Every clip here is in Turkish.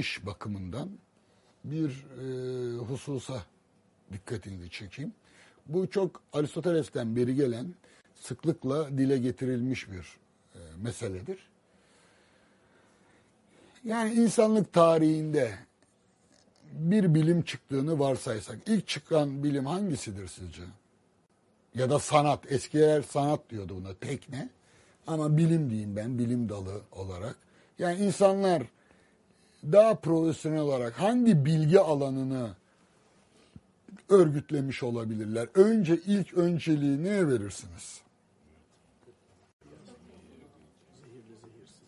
giriş bakımından bir e, hususa dikkatinizi çekeyim. Bu çok Aristoteles'ten beri gelen sıklıkla dile getirilmiş bir e, meseledir. Yani insanlık tarihinde bir bilim çıktığını varsaysak ilk çıkan bilim hangisidir sizce? Ya da sanat. Eskiler sanat diyordu buna tekne. Ama bilim diyeyim ben bilim dalı olarak. Yani insanlar daha profesyonel olarak hangi bilgi alanını örgütlemiş olabilirler? Önce ilk önceliği neye verirsiniz?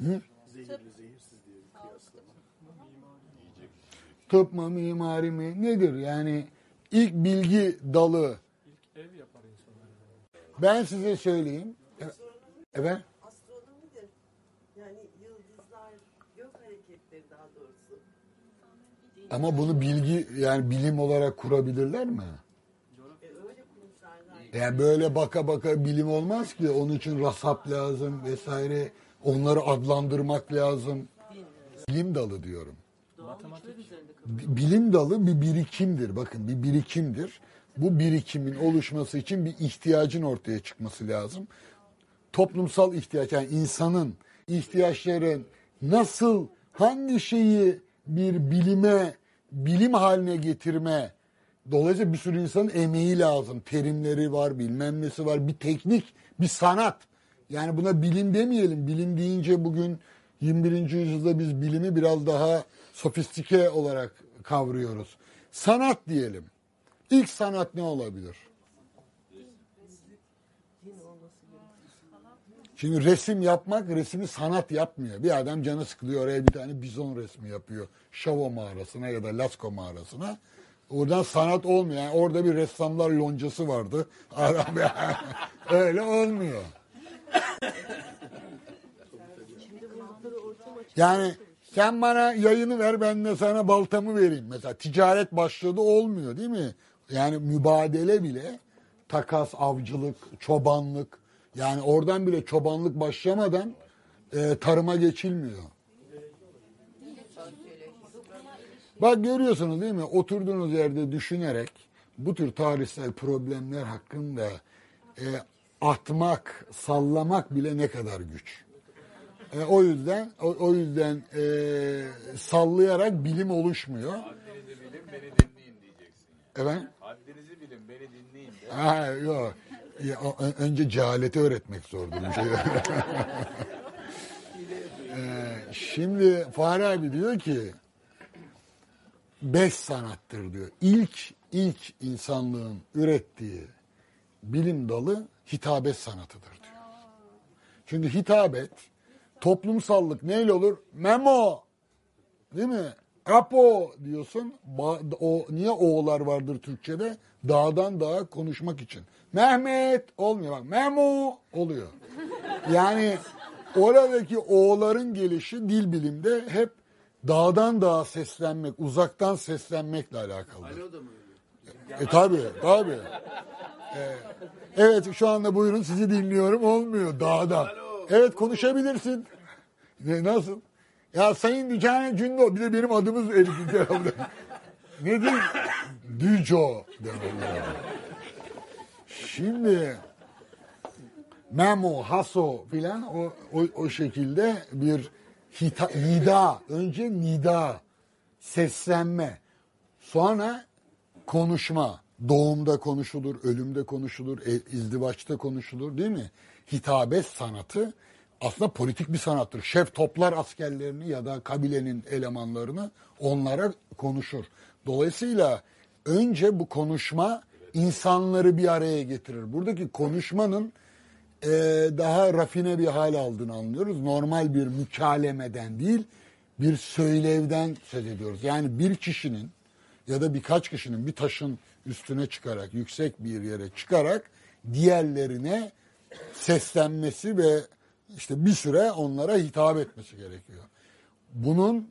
Hı? Tıp mı, mimari mi? Nedir? Yani ilk bilgi dalı. İlk ev yapar insanlar. Ben size söyleyeyim. Evet. Astronomidir. Yani yıldızlar, gök hareketleri daha doğrusu. Ama bunu bilgi yani bilim olarak kurabilirler mi? Yani böyle baka baka bilim olmaz ki. Onun için rasap lazım vesaire. Onları adlandırmak lazım. Bilim dalı diyorum. Bilim dalı bir birikimdir. Bakın bir birikimdir. Bu birikimin oluşması için bir ihtiyacın ortaya çıkması lazım. Toplumsal ihtiyaç yani insanın ihtiyaçların nasıl hangi şeyi bir bilime bilim haline getirme dolayısıyla bir sürü insanın emeği lazım. Terimleri var, bilmem nesi var, bir teknik, bir sanat. Yani buna bilim demeyelim. Bilim deyince bugün 21. yüzyılda biz bilimi biraz daha sofistike olarak kavruyoruz. Sanat diyelim. İlk sanat ne olabilir? Şimdi resim yapmak resmi sanat yapmıyor. Bir adam canı sıkılıyor oraya bir tane bizon resmi yapıyor. Şavo mağarasına ya da Lascaux mağarasına. Oradan sanat olmuyor. Yani orada bir ressamlar loncası vardı. Adam öyle olmuyor. Yani sen bana yayını ver ben de sana baltamı vereyim. Mesela ticaret başladı olmuyor değil mi? Yani mübadele bile takas, avcılık, çobanlık yani oradan bile çobanlık başlamadan e, tarıma geçilmiyor. Bak görüyorsunuz değil mi? Oturduğunuz yerde düşünerek bu tür tarihsel problemler hakkında e, atmak, sallamak bile ne kadar güç. E, o yüzden o, o yüzden e, sallayarak bilim oluşmuyor. Haddinizi bilin beni dinleyin diyeceksin. Evet. Haddinizi bilin beni dinleyin de. Ha, yok. Ya, önce cehaleti öğretmek zordur. Bir şey. Ee, şimdi Fahri diyor ki beş sanattır diyor. İlk ilk insanlığın ürettiği bilim dalı hitabet sanatıdır diyor. Çünkü hitabet toplumsallık neyle olur? Memo Değil mi? Apo diyorsun. Ba- O niye o'lar vardır Türkçede? Dağdan dağa konuşmak için. Mehmet olmuyor bak. Memo oluyor. Yani oradaki o'ların gelişi dil bilimde hep dağdan dağa seslenmek, uzaktan seslenmekle alakalıdır. Alo da mı öyle? E tabi tabi. E, evet şu anda buyurun sizi dinliyorum olmuyor dağdan. Evet konuşabilirsin. Ne, nasıl? Ya Sayın Dücane Cündo bir de benim adımız Elif Dücane. Nedir? Düco. derler. Şimdi Memo, Haso filan o, o, o şekilde bir hita, nida. Önce nida, seslenme. Sonra konuşma. Doğumda konuşulur, ölümde konuşulur, e, izdivaçta konuşulur değil mi? Hitabet sanatı aslında politik bir sanattır. Şef toplar askerlerini ya da kabilenin elemanlarını onlara konuşur. Dolayısıyla önce bu konuşma insanları bir araya getirir. Buradaki konuşmanın e, daha rafine bir hal aldığını anlıyoruz. Normal bir mükalemeden değil, bir söylevden söz ediyoruz. Yani bir kişinin ya da birkaç kişinin bir taşın üstüne çıkarak, yüksek bir yere çıkarak diğerlerine seslenmesi ve işte bir süre onlara hitap etmesi gerekiyor. Bunun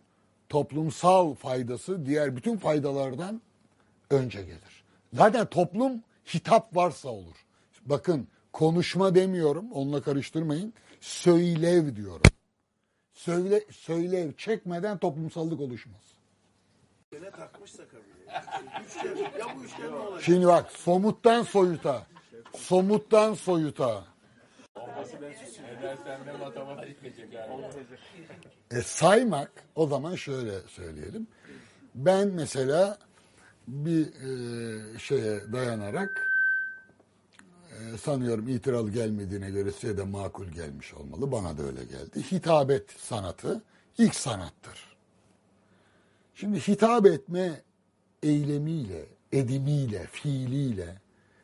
toplumsal faydası diğer bütün faydalardan önce gelir. Zaten toplum hitap varsa olur. Bakın konuşma demiyorum, onunla karıştırmayın. Söylev diyorum. söyle, söylev çekmeden toplumsallık oluşmaz. Şimdi bak somuttan soyuta, somuttan soyuta. E, saymak o zaman şöyle söyleyelim. Ben mesela bir e, şeye dayanarak e, sanıyorum itiralı gelmediğine göre size de makul gelmiş olmalı. Bana da öyle geldi. Hitabet sanatı ilk sanattır. Şimdi hitap etme eylemiyle, edimiyle, fiiliyle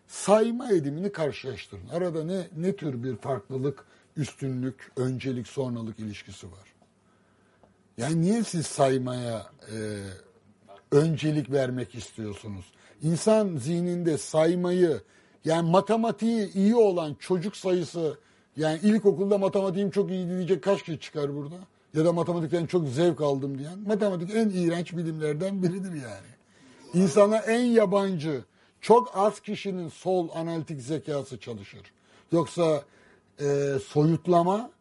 sayma edimini karşılaştırın. Arada ne ne tür bir farklılık, üstünlük, öncelik, sonralık ilişkisi var? Yani niye siz saymaya e, öncelik vermek istiyorsunuz? İnsan zihninde saymayı yani matematiği iyi olan çocuk sayısı yani ilkokulda matematiğim çok iyi diyecek kaç kişi çıkar burada? Ya da matematikten çok zevk aldım diyen. Matematik en iğrenç bilimlerden biridir yani. İnsana en yabancı çok az kişinin sol analitik zekası çalışır. Yoksa e, soyutlama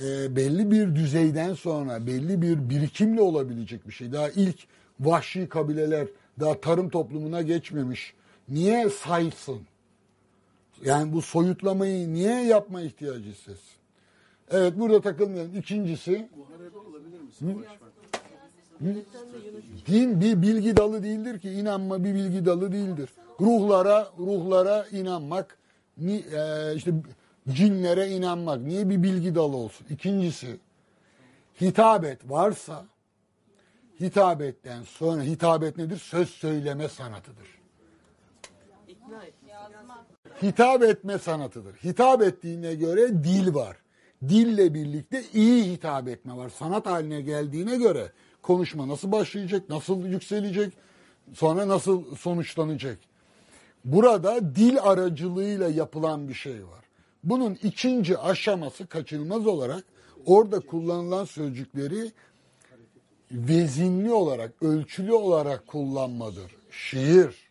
e, belli bir düzeyden sonra belli bir birikimle olabilecek bir şey. Daha ilk vahşi kabileler daha tarım toplumuna geçmemiş. Niye saysın? Yani bu soyutlamayı niye yapma ihtiyacı hissetsin? Evet burada takılmayalım. İkincisi din bir bilgi dalı değildir ki. inanma bir bilgi dalı değildir. Ruhlara ruhlara inanmak e, işte cinlere inanmak niye bir bilgi dalı olsun? İkincisi hitabet varsa hitabetten sonra hitabet nedir? Söz söyleme sanatıdır. Hitap etme sanatıdır. Hitap ettiğine göre dil var. Dille birlikte iyi hitap etme var. Sanat haline geldiğine göre konuşma nasıl başlayacak, nasıl yükselecek, sonra nasıl sonuçlanacak. Burada dil aracılığıyla yapılan bir şey var. Bunun ikinci aşaması kaçınılmaz olarak orada kullanılan sözcükleri vezinli olarak, ölçülü olarak kullanmadır. Şiir,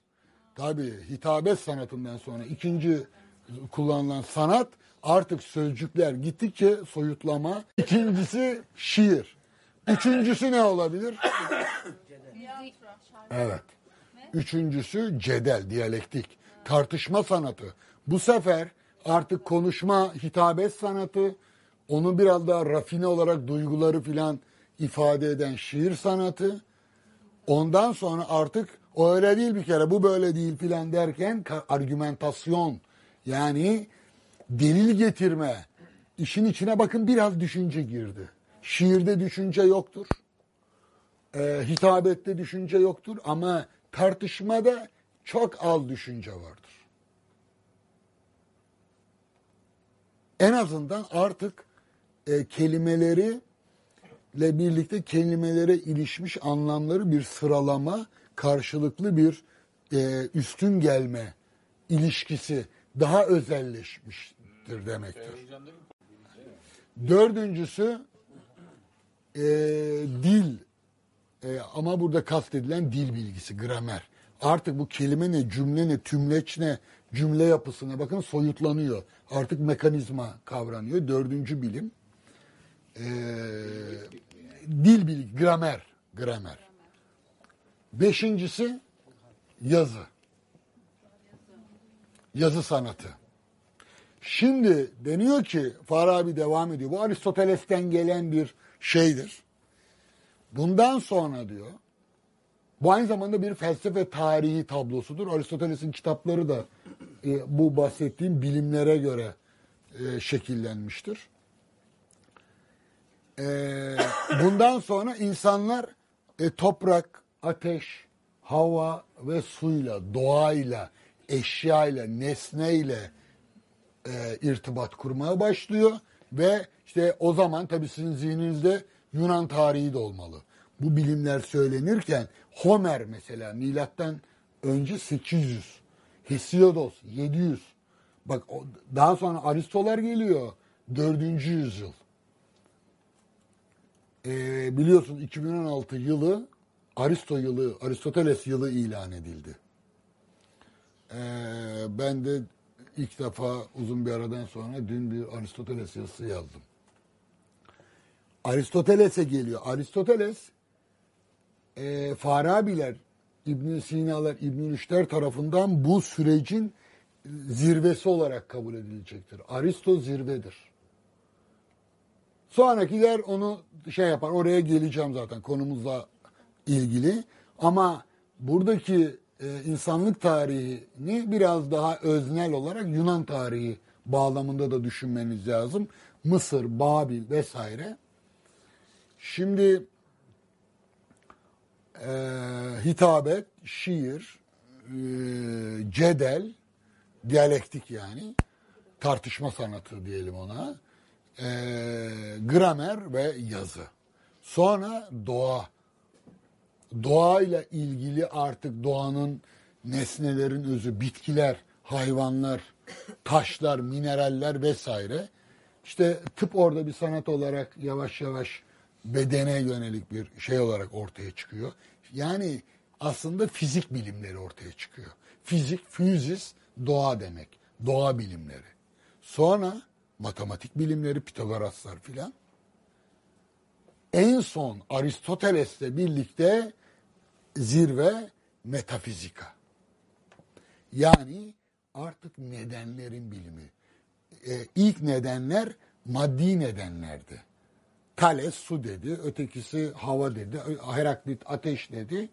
tabii hitabet sanatından sonra ikinci kullanılan sanat artık sözcükler gittikçe soyutlama. İkincisi şiir. Üçüncüsü ne olabilir? Evet. Üçüncüsü cedel, diyalektik. Tartışma sanatı. Bu sefer artık konuşma, hitabet sanatı, onu biraz daha rafine olarak duyguları filan ifade eden şiir sanatı. Ondan sonra artık o öyle değil bir kere bu böyle değil filan derken argümentasyon yani delil getirme işin içine bakın biraz düşünce girdi. Şiirde düşünce yoktur. Ee, hitabette düşünce yoktur ama tartışmada çok az düşünce vardır. En azından artık e, kelimeleri ile birlikte kelimelere ilişmiş anlamları bir sıralama, karşılıklı bir e, üstün gelme ilişkisi daha özelleşmiştir demektir. Dördüncüsü e, dil e, ama burada kastedilen dil bilgisi, gramer. Artık bu kelime ne, cümle ne, tümleç ne, cümle yapısına bakın soyutlanıyor. Artık mekanizma kavranıyor. Dördüncü bilim. E, dil bilgi, gramer, gramer. Beşincisi yazı. Yazı sanatı. Şimdi deniyor ki Farabi devam ediyor. Bu Aristoteles'ten gelen bir şeydir. Bundan sonra diyor bu aynı zamanda bir felsefe tarihi tablosudur. Aristoteles'in kitapları da e, bu bahsettiğim bilimlere göre e, şekillenmiştir. E, bundan sonra insanlar e, toprak, ateş, hava ve suyla, doğayla, eşyayla, nesneyle e, irtibat kurmaya başlıyor ve işte o zaman tabii sizin zihninizde Yunan tarihi de olmalı. Bu bilimler söylenirken Homer mesela milattan önce 800, Hesiodos 700. Bak daha sonra Aristolar geliyor 4. yüzyıl. Ee, biliyorsun 2016 yılı Aristo yılı, Aristoteles yılı ilan edildi. Ee, ben de ilk defa uzun bir aradan sonra dün bir Aristoteles yazısı yazdım. Aristoteles'e geliyor. Aristoteles e, Farabiler, İbn Sina'lar, İbn Rüşder tarafından bu sürecin zirvesi olarak kabul edilecektir. Aristo zirvedir. Sonrakiler onu şey yapar. Oraya geleceğim zaten konumuzla ilgili. Ama buradaki e, insanlık tarihini biraz daha öznel olarak Yunan tarihi bağlamında da düşünmeniz lazım. Mısır, Babil vesaire. Şimdi e, hitabet, şiir, e, cedel, diyalektik yani, tartışma sanatı diyelim ona, e, gramer ve yazı. Sonra doğa. Doğayla ilgili artık doğanın nesnelerin özü, bitkiler, hayvanlar, taşlar, mineraller vesaire. İşte tıp orada bir sanat olarak yavaş yavaş bedene yönelik bir şey olarak ortaya çıkıyor. Yani aslında fizik bilimleri ortaya çıkıyor. Fizik, füzis, doğa demek. Doğa bilimleri. Sonra matematik bilimleri, Pitagoraslar filan. En son Aristoteles'le birlikte zirve metafizika. Yani artık nedenlerin bilimi. Ee, ilk nedenler maddi nedenlerdi. Thales su dedi, ötekisi hava dedi, Heraklit ateş dedi.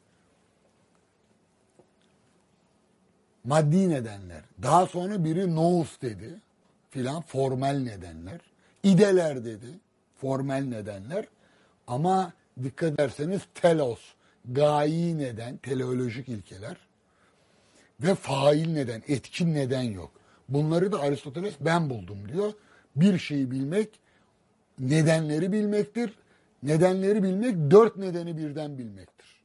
Maddi nedenler. Daha sonra biri nous dedi filan formel nedenler. İdeler dedi formel nedenler. Ama dikkat ederseniz telos, gayi neden, teleolojik ilkeler ve fail neden, etkin neden yok. Bunları da Aristoteles ben buldum diyor. Bir şeyi bilmek nedenleri bilmektir. Nedenleri bilmek dört nedeni birden bilmektir.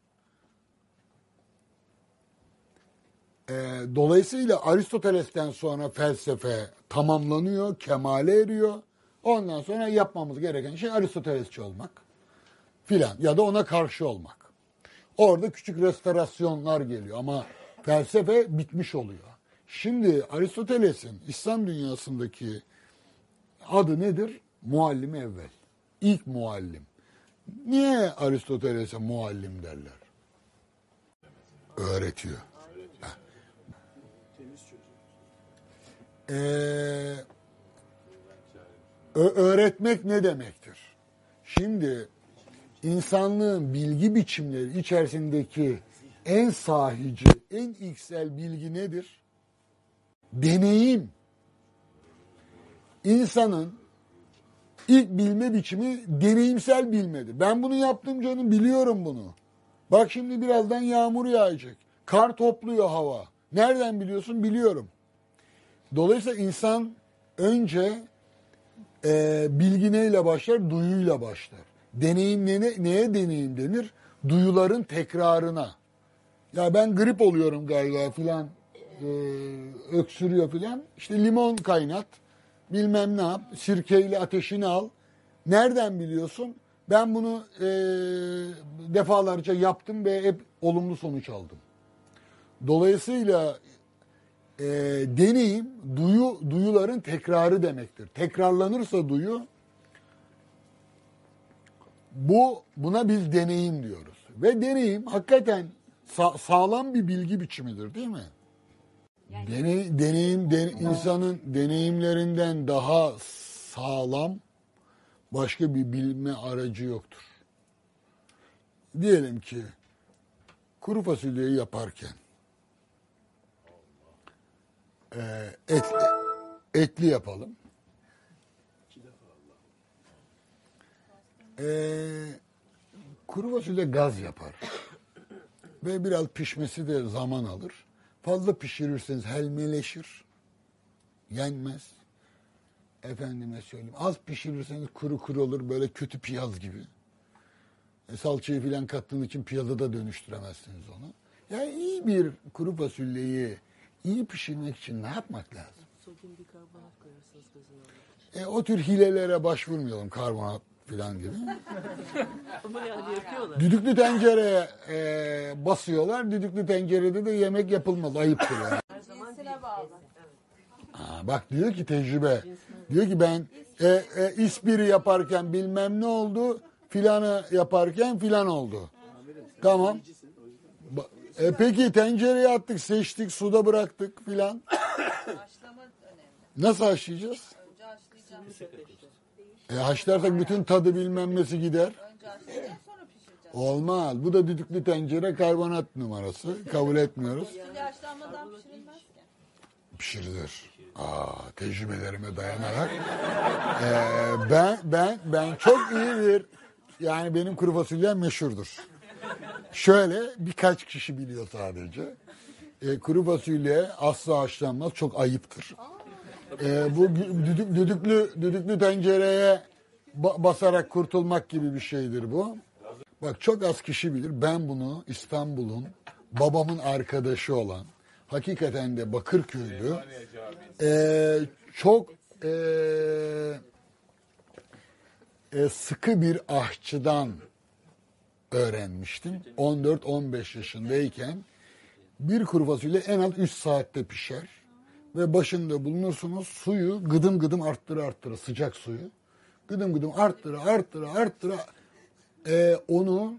Ee, dolayısıyla Aristoteles'ten sonra felsefe tamamlanıyor, kemale eriyor. Ondan sonra yapmamız gereken şey Aristotelesçi olmak filan ya da ona karşı olmak. Orada küçük restorasyonlar geliyor ama felsefe bitmiş oluyor. Şimdi Aristoteles'in İslam dünyasındaki adı nedir? Muallim evvel. İlk muallim. Niye Aristoteles'e muallim derler? Öğretiyor. Ö- öğretmek ne demektir? Şimdi insanlığın bilgi biçimleri içerisindeki en sahici, en ilksel bilgi nedir? Deneyim. İnsanın ilk bilme biçimi deneyimsel bilmedir. Ben bunu yaptım canım biliyorum bunu. Bak şimdi birazdan yağmur yağacak. Kar topluyor hava. Nereden biliyorsun? Biliyorum. Dolayısıyla insan önce e, bilgi neyle başlar? Duyuyla başlar. Deneyim ne, neye deneyim denir? Duyuların tekrarına. Ya ben grip oluyorum galiba filan e, öksürüyor filan. İşte limon kaynat. Bilmem ne yap. Sirkeyle ateşini al. Nereden biliyorsun? Ben bunu e, defalarca yaptım ve hep olumlu sonuç aldım. Dolayısıyla e, deneyim duyu duyuların tekrarı demektir. Tekrarlanırsa duyu bu buna biz deneyim diyoruz. Ve deneyim hakikaten sa- sağlam bir bilgi biçimidir değil mi? Deney, deneyim den- insanın deneyimlerinden daha sağlam başka bir bilme aracı yoktur. Diyelim ki kuru fasulyeyi yaparken e, et, etli yapalım. E, kuru fasulye gaz yapar. Ve biraz pişmesi de zaman alır. Fazla pişirirseniz helmeleşir. Yenmez. Efendime söyleyeyim. Az pişirirseniz kuru kuru olur. Böyle kötü piyaz gibi. E, salçayı filan kattığınız için piyaza da dönüştüremezsiniz onu. Yani iyi bir kuru fasulyeyi iyi pişirmek için ne yapmak lazım? Sodyum bikarbonat koyarsınız gözüne. E, o tür hilelere başvurmayalım karbonat filan gibi. Ama yani yapıyorlar. Düdüklü tencereye e, basıyorlar. Düdüklü tencerede de yemek yapılmaz. Ayıptır yani. Her zaman Cinsine bağlı. Ha, bak diyor ki tecrübe. Diyor ki ben E, e, ispiri yaparken bilmem ne oldu. Filanı yaparken filan oldu. Tamam. E, peki tencereye attık, seçtik, suda bıraktık filan. Haşlama önemli. Nasıl haşlayacağız? Önce haşlayacağım. E, haşlarsak bütün tadı bilmem nesi gider. Önce haşlayacağım sonra pişireceğim. Olmaz. Bu da düdüklü tencere karbonat numarası. Kabul etmiyoruz. Şimdi haşlanmadan pişirilmez ki. Pişirilir. Aa, tecrübelerime dayanarak. Ee, ben ben ben çok iyi bir yani benim kuru fasulyem meşhurdur. Şöyle birkaç kişi biliyor sadece. Ee, kuru fasulye asla haşlanmaz. Çok ayıptır. Ee, bu düdük, düdüklü düdüklü tencereye ba- basarak kurtulmak gibi bir şeydir bu. Bak çok az kişi bilir. Ben bunu İstanbul'un babamın arkadaşı olan hakikaten de Bakırköylü eee, çok eee, e, sıkı bir ahçıdan öğrenmiştim. 14-15 yaşındayken bir kuru fasulye en az 3 saatte pişer ve başında bulunursunuz suyu gıdım gıdım arttıra arttıra sıcak suyu gıdım gıdım arttıra arttıra arttıra e, onu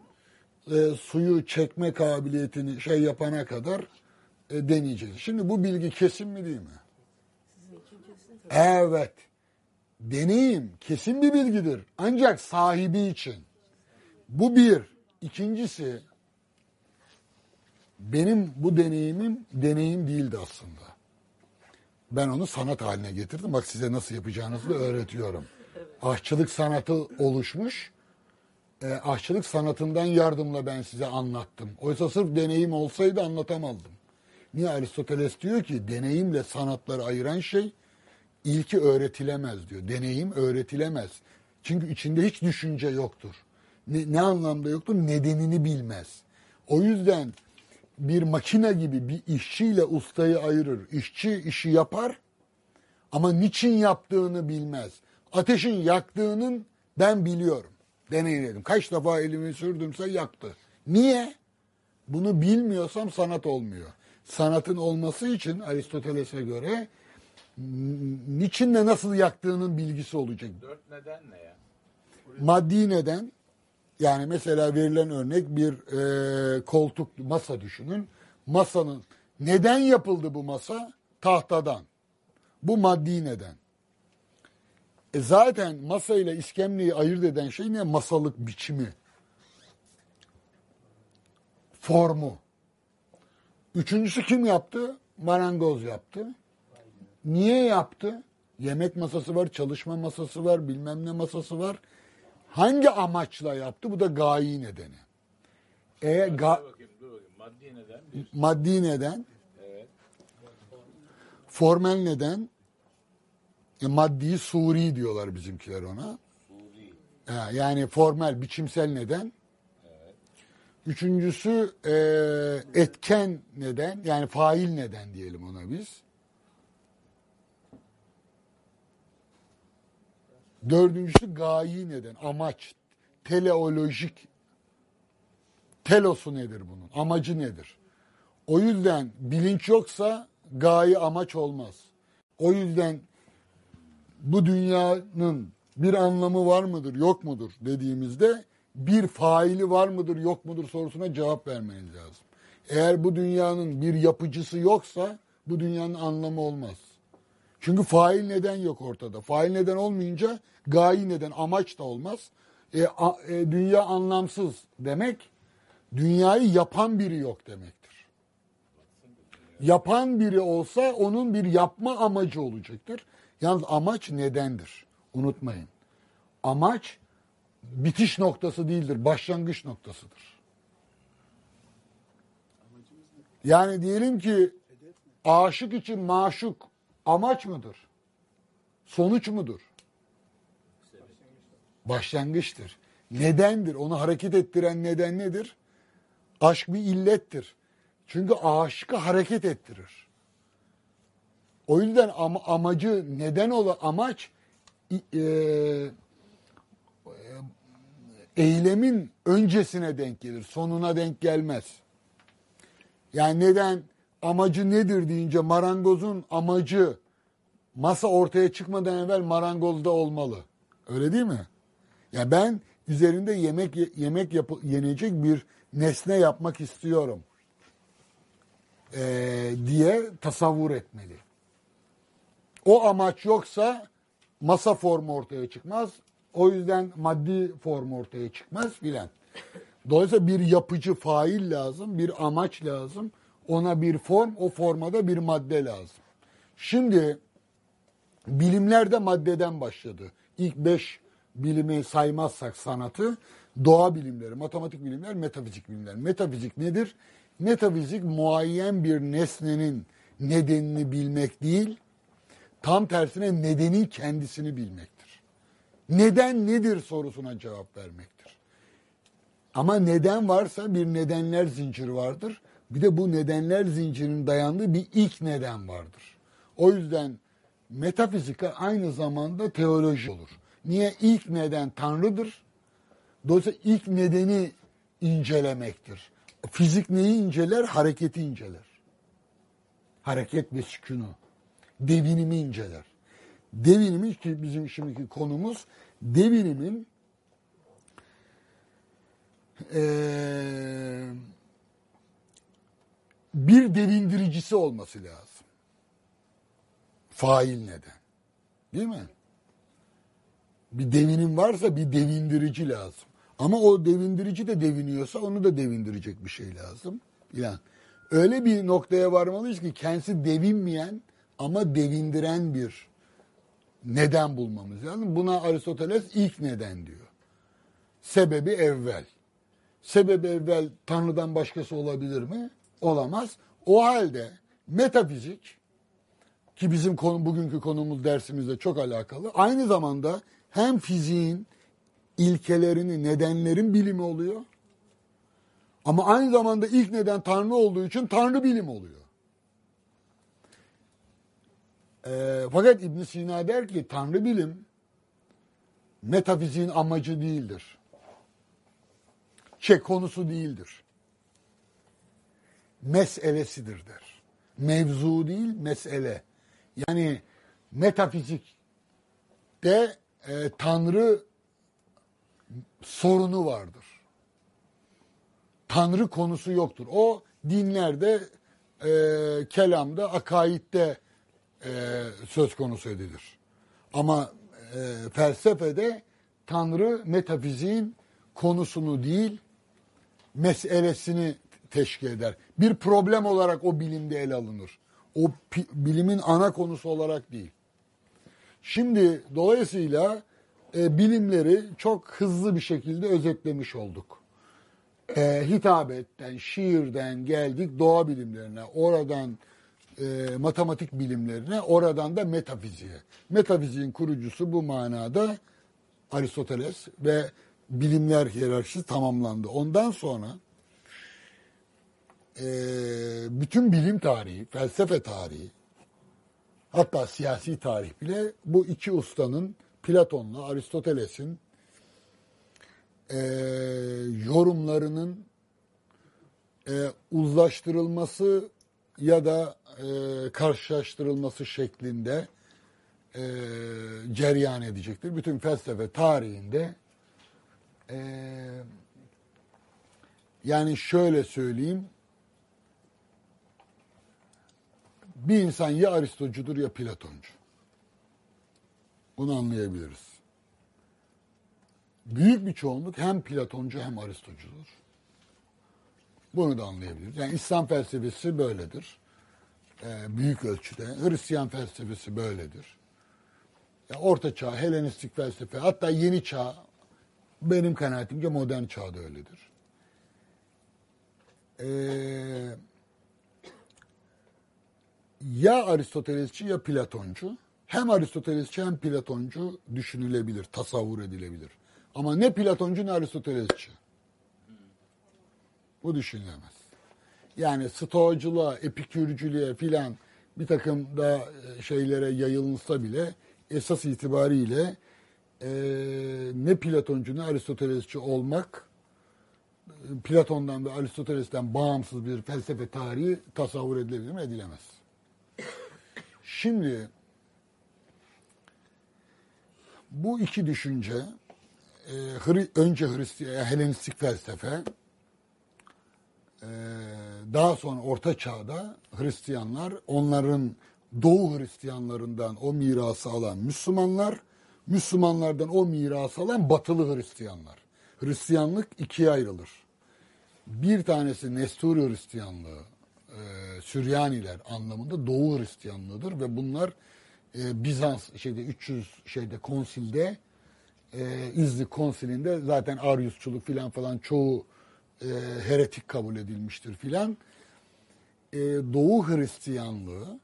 e, suyu çekme kabiliyetini şey yapana kadar e, deneyeceğiz. Şimdi bu bilgi kesin mi değil mi? Evet. Deneyim kesin bir bilgidir. Ancak sahibi için. Bu bir. İkincisi benim bu deneyimim deneyim değildi aslında. Ben onu sanat haline getirdim. Bak size nasıl yapacağınızı öğretiyorum. Aşçılık sanatı oluşmuş. E, aşçılık sanatından yardımla ben size anlattım. Oysa sırf deneyim olsaydı anlatamazdım. Niye Aristoteles diyor ki deneyimle sanatları ayıran şey ilki öğretilemez diyor. Deneyim öğretilemez. Çünkü içinde hiç düşünce yoktur. Ne, ne anlamda yoktur? Nedenini bilmez. O yüzden bir makine gibi bir işçiyle ustayı ayırır. İşçi işi yapar ama niçin yaptığını bilmez. Ateşin yaktığının ben biliyorum. Deneyledim. Kaç defa elimi sürdümse yaktı. Niye? Bunu bilmiyorsam sanat olmuyor. Sanatın olması için Aristoteles'e göre niçin ve nasıl yaktığının bilgisi olacak. Dört neden ne ya? Maddi neden yani mesela verilen örnek bir e, koltuk masa düşünün. Masanın neden yapıldı bu masa? Tahtadan. Bu maddi neden. E zaten masa ile iskemleyi ayırt eden şey ne? Masalık biçimi. Formu. Üçüncüsü kim yaptı? Marangoz yaptı. Niye yaptı? Yemek masası var, çalışma masası var, bilmem ne masası var. Hangi amaçla yaptı? Bu da gayi nedeni. E, ga- Dur bakayım, dur bakayım. Maddi neden? Bir. maddi neden, Evet. formel neden, e, maddi suri diyorlar bizimkiler ona. Suri. Ha, yani formel, biçimsel neden. Üçüncüsü e, etken neden, yani fail neden diyelim ona biz. Dördüncüsü gayi neden, amaç, teleolojik. Telosu nedir bunun, amacı nedir? O yüzden bilinç yoksa gaye amaç olmaz. O yüzden bu dünyanın bir anlamı var mıdır, yok mudur dediğimizde bir faili var mıdır, yok mudur sorusuna cevap vermeniz lazım. Eğer bu dünyanın bir yapıcısı yoksa bu dünyanın anlamı olmaz. Çünkü fail neden yok ortada. Fail neden olmayınca gayi neden, amaç da olmaz. E, a- e, dünya anlamsız demek, dünyayı yapan biri yok demektir. Yapan biri olsa onun bir yapma amacı olacaktır. Yalnız amaç nedendir. Unutmayın. Amaç bitiş noktası değildir, başlangıç noktasıdır. Yani diyelim ki aşık için maşuk amaç mıdır? Sonuç mudur? Başlangıçtır. Nedendir. Onu hareket ettiren neden nedir? Aşk bir illettir. Çünkü aşkı hareket ettirir. O yüzden ama, amacı neden olan amaç e, e, eylemin öncesine denk gelir, sonuna denk gelmez. Yani neden amacı nedir deyince marangozun amacı masa ortaya çıkmadan evvel marangozda olmalı. Öyle değil mi? Ya ben üzerinde yemek yemek yapı, yenecek bir nesne yapmak istiyorum. Ee, diye tasavvur etmeli. O amaç yoksa masa formu ortaya çıkmaz. O yüzden maddi form ortaya çıkmaz filan. Dolayısıyla bir yapıcı fail lazım, bir amaç lazım. Ona bir form, o formada bir madde lazım. Şimdi bilimler de maddeden başladı. İlk beş bilimi saymazsak sanatı, doğa bilimleri, matematik bilimler, metafizik bilimler. Metafizik nedir? Metafizik muayyen bir nesnenin nedenini bilmek değil, tam tersine nedenin kendisini bilmektir. Neden nedir sorusuna cevap vermektir. Ama neden varsa bir nedenler zinciri vardır. Bir de bu nedenler zincirinin dayandığı bir ilk neden vardır. O yüzden metafizika aynı zamanda teoloji olur. Niye? İlk neden Tanrı'dır. Dolayısıyla ilk nedeni incelemektir. Fizik neyi inceler? Hareketi inceler. Hareket ve sükunu. Devinimi inceler. Devinimi ki bizim şimdiki konumuz devinimin eee, bir devindiricisi olması lazım. Fail neden. Değil mi? Bir devinim varsa bir devindirici lazım. Ama o devindirici de deviniyorsa onu da devindirecek bir şey lazım. Yani öyle bir noktaya varmalıyız ki kendisi devinmeyen ama devindiren bir neden bulmamız lazım. Buna Aristoteles ilk neden diyor. Sebebi evvel. Sebebi evvel Tanrı'dan başkası olabilir mi? Olamaz. O halde metafizik ki bizim konu, bugünkü konumuz dersimizle çok alakalı. Aynı zamanda hem fiziğin ilkelerini, nedenlerin bilimi oluyor. Ama aynı zamanda ilk neden Tanrı olduğu için Tanrı bilim oluyor. Ee, fakat ibn Sina der ki Tanrı bilim metafiziğin amacı değildir. Şey konusu değildir. Meselesidir der. Mevzu değil, mesele. Yani metafizikte e, Tanrı sorunu vardır. Tanrı konusu yoktur. O dinlerde, e, kelamda, akaidde e, söz konusu edilir. Ama e, felsefede Tanrı metafiziğin konusunu değil, meselesini teşkil eder. Bir problem olarak o bilimde ele alınır. O bilimin ana konusu olarak değil. Şimdi dolayısıyla e, bilimleri çok hızlı bir şekilde özetlemiş olduk. E, hitabetten, şiirden geldik doğa bilimlerine, oradan e, matematik bilimlerine, oradan da metafiziğe. Metafiziğin kurucusu bu manada Aristoteles ve bilimler hiyerarşisi tamamlandı. Ondan sonra e, bütün bilim tarihi, felsefe tarihi, hatta siyasi tarih bile bu iki ustanın Platon'la Aristoteles'in e, yorumlarının e, uzlaştırılması ya da e, karşılaştırılması şeklinde e, ceryan edecektir. Bütün felsefe tarihinde e, yani şöyle söyleyeyim bir insan ya Aristocudur ya Platoncu. Bunu anlayabiliriz. Büyük bir çoğunluk hem Platoncu hem Aristocudur. Bunu da anlayabiliriz. Yani İslam felsefesi böyledir. Ee, büyük ölçüde. Hristiyan felsefesi böyledir. Ya Orta Çağ, Helenistik felsefe, hatta Yeni Çağ, benim kanaatimce modern çağda öyledir. Ee, ya Aristotelesçi ya Platoncu. Hem Aristotelesçi hem Platoncu düşünülebilir, tasavvur edilebilir. Ama ne Platoncu ne Aristotelesçi. Bu düşünülemez. Yani stoacılığa, epikürcülüğe filan bir takım da e, şeylere yayılmışsa bile esas itibariyle e, ne Platoncu ne Aristotelesçi olmak e, Platon'dan ve Aristoteles'ten bağımsız bir felsefe tarihi tasavvur edilebilir mi? Edilemez. Şimdi Bu iki düşünce e, Hri- önce Hristiyan, Helenistik felsefe e, daha sonra Orta Çağ'da Hristiyanlar onların Doğu Hristiyanlarından o mirası alan Müslümanlar, Müslümanlardan o mirası alan Batılı Hristiyanlar. Hristiyanlık ikiye ayrılır. Bir tanesi Nesturi Hristiyanlığı, e, Süryaniler anlamında Doğu Hristiyanlığıdır ve bunlar e, Bizans şeyde 300 şeyde konsilde e, İznik konsilinde zaten Aryusçuluk filan falan çoğu e, heretik kabul edilmiştir filan. E, Doğu Hristiyanlığı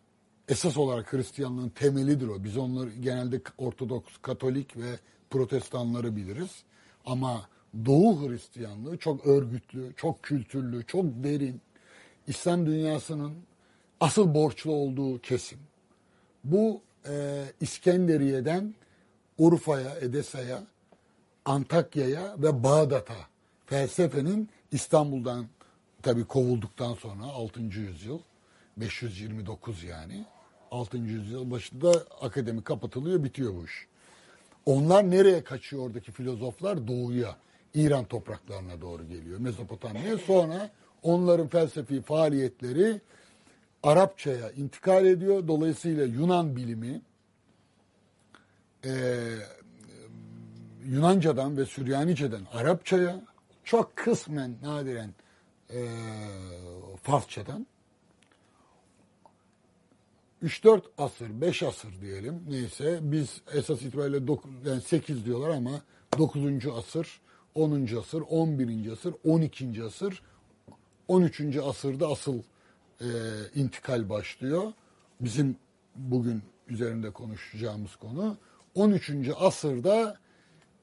esas olarak Hristiyanlığın temelidir o. Biz onları genelde Ortodoks, Katolik ve Protestanları biliriz. Ama Doğu Hristiyanlığı çok örgütlü, çok kültürlü, çok derin. İslam dünyasının asıl borçlu olduğu kesim. Bu e, İskenderiye'den Urfa'ya, Edesa'ya, Antakya'ya ve Bağdat'a felsefenin İstanbul'dan tabii kovulduktan sonra 6. yüzyıl 529 yani 6. yüzyıl başında akademi kapatılıyor bitiyor bu iş. Onlar nereye kaçıyor oradaki filozoflar? Doğuya, İran topraklarına doğru geliyor. Mezopotamya. Sonra onların felsefi faaliyetleri Arapçaya intikal ediyor. Dolayısıyla Yunan bilimi e, Yunanca'dan ve Süryanice'den Arapçaya çok kısmen nadiren e, Farsçadan 3-4 asır, 5 asır diyelim neyse biz esas itibariyle dok- yani 8 diyorlar ama 9. asır, 10. asır, 11. asır, 12. asır, 13. asırda asıl e, intikal başlıyor. Bizim bugün üzerinde konuşacağımız konu 13. asırda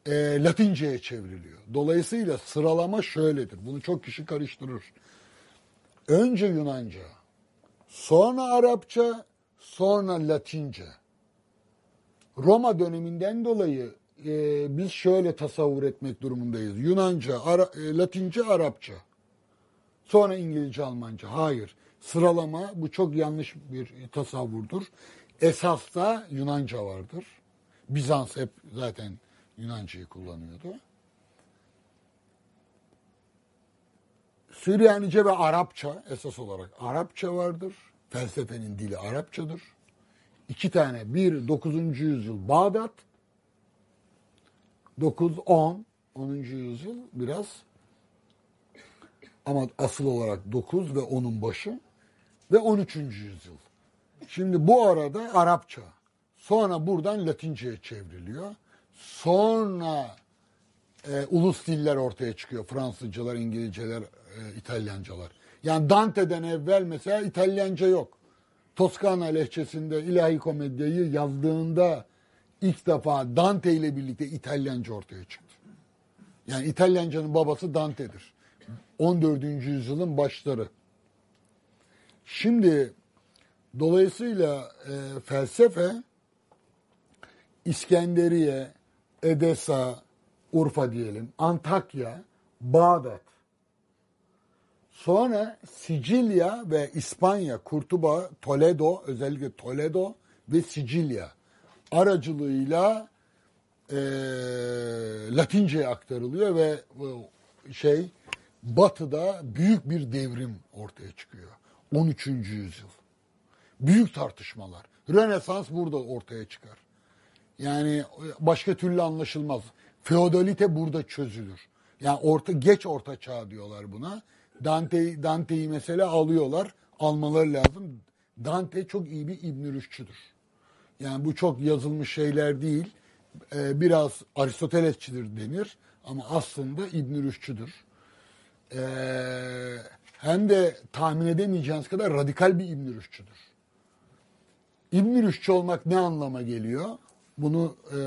e, Latince'ye çevriliyor. Dolayısıyla sıralama şöyledir. Bunu çok kişi karıştırır. Önce Yunanca, sonra Arapça, sonra Latince. Roma döneminden dolayı e, biz şöyle tasavvur etmek durumundayız. Yunanca, Ara- e, Latince, Arapça. Sonra İngilizce, Almanca. Hayır. Sıralama bu çok yanlış bir tasavvurdur. Esasta Yunanca vardır. Bizans hep zaten Yunancayı kullanıyordu. Süryanice ve Arapça esas olarak Arapça vardır. Felsefenin dili Arapçadır. İki tane. Bir 9. yüzyıl Bağdat. 9-10. 10. yüzyıl biraz. Ama asıl olarak 9 ve 10'un başı. Ve 13. yüzyıl. Şimdi bu arada Arapça. Sonra buradan Latince'ye çevriliyor. Sonra e, ulus diller ortaya çıkıyor. Fransızcalar, İngilizceler, e, İtalyancalar. Yani Dante'den evvel mesela İtalyanca yok. Toskana lehçesinde ilahi komedyayı yazdığında ilk defa Dante ile birlikte İtalyanca ortaya çıktı. Yani İtalyancanın babası Dante'dir. 14. yüzyılın başları. Şimdi dolayısıyla e, felsefe İskenderiye, Edesa, Urfa diyelim, Antakya, Bağdat. Sonra Sicilya ve İspanya, Kurtuba, Toledo, özellikle Toledo ve Sicilya aracılığıyla e, Latince'ye aktarılıyor ve bu şey Batı'da büyük bir devrim ortaya çıkıyor. 13. yüzyıl. Büyük tartışmalar. Rönesans burada ortaya çıkar. Yani başka türlü anlaşılmaz. Feodalite burada çözülür. Yani orta geç orta çağ diyorlar buna. Dante Dante'yi mesela alıyorlar. Almaları lazım. Dante çok iyi bir İbn Rüşd'çüdür. Yani bu çok yazılmış şeyler değil. Ee, biraz Aristotelesçidir denir ama aslında İbn Rüşd'çüdür. Ee, hem de tahmin edemeyeceğiniz kadar radikal bir İbn Rüşd'çüdür. İbn Rüşdçü olmak ne anlama geliyor? Bunu e,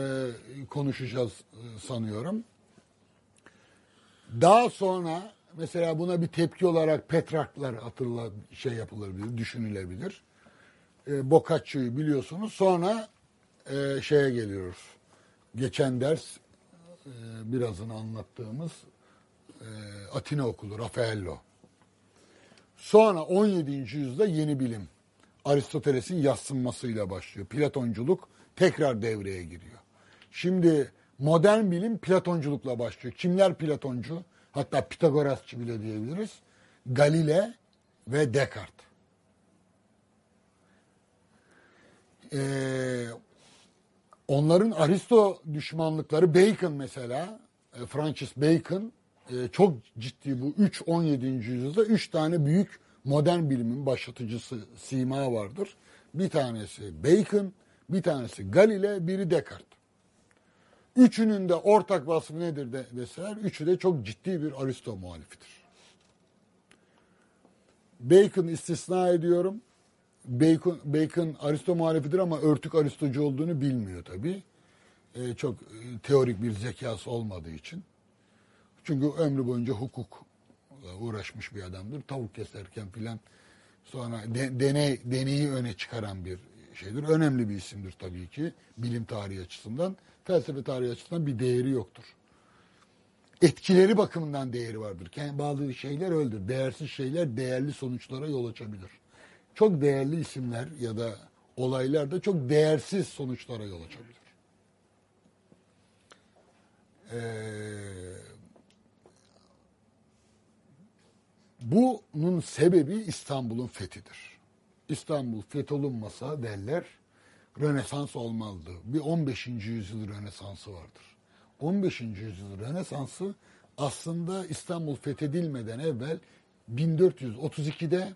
konuşacağız e, sanıyorum. Daha sonra mesela buna bir tepki olarak Petrarklar hatırla şey yapılabilir, düşünülebilir. E, Boccaccio'yu biliyorsunuz. Sonra e, şeye geliyoruz. Geçen ders e, birazını anlattığımız e, Atina okulu, Raffaello. Sonra 17. yüzyılda yeni bilim. Aristoteles'in yassınmasıyla başlıyor. Platonculuk tekrar devreye giriyor. Şimdi modern bilim Platonculukla başlıyor. Kimler Platoncu? Hatta Pitagorasçı bile diyebiliriz. Galile ve Descartes. Ee, onların Aristo düşmanlıkları Bacon mesela, e, Francis Bacon e, çok ciddi bu 3-17. yüzyılda 3 tane büyük modern bilimin başlatıcısı sima vardır. Bir tanesi Bacon, bir tanesi Galile, biri Descartes. Üçünün de ortak vasfı nedir de deseler, üçü de çok ciddi bir Aristo muhalifidir. Bacon istisna ediyorum. Bacon, Bacon Aristo muhalifidir ama örtük Aristocu olduğunu bilmiyor tabii. Ee, çok e, teorik bir zekası olmadığı için. Çünkü ömrü boyunca hukukla uğraşmış bir adamdır. Tavuk keserken filan sonra de- deney deneyi öne çıkaran bir şeydir. Önemli bir isimdir tabii ki bilim tarihi açısından. Felsefe tarihi açısından bir değeri yoktur. Etkileri bakımından değeri vardır. Yani bazı şeyler öldür. Değersiz şeyler değerli sonuçlara yol açabilir. Çok değerli isimler ya da olaylar da çok değersiz sonuçlara yol açabilir. Ee, bunun sebebi İstanbul'un fethidir. İstanbul fetholunmasa derler Rönesans olmazdı. Bir 15. yüzyıl Rönesansı vardır. 15. yüzyıl Rönesansı aslında İstanbul fethedilmeden evvel 1432'de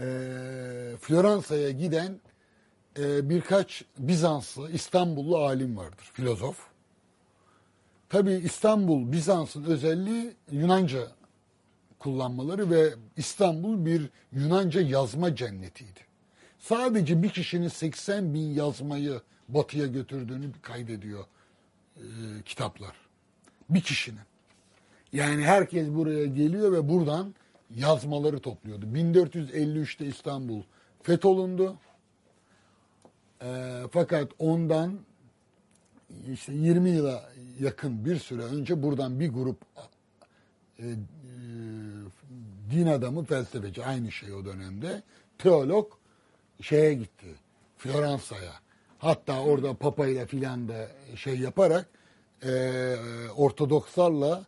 eee Floransa'ya giden eee, birkaç Bizanslı, İstanbullu alim vardır, filozof. Tabii İstanbul, Bizans'ın özelliği Yunanca kullanmaları ve İstanbul bir Yunanca yazma cennetiydi. Sadece bir kişinin 80 bin yazmayı batıya götürdüğünü kaydediyor e, kitaplar. Bir kişinin. Yani herkes buraya geliyor ve buradan yazmaları topluyordu. 1453'te İstanbul fetholundu. E, fakat ondan işte 20 yıla yakın bir süre önce buradan bir grup e, din adamı felsefeci aynı şey o dönemde. Teolog şeye gitti Floransa'ya. Hatta orada papa ile filan da şey yaparak e, Ortodokslarla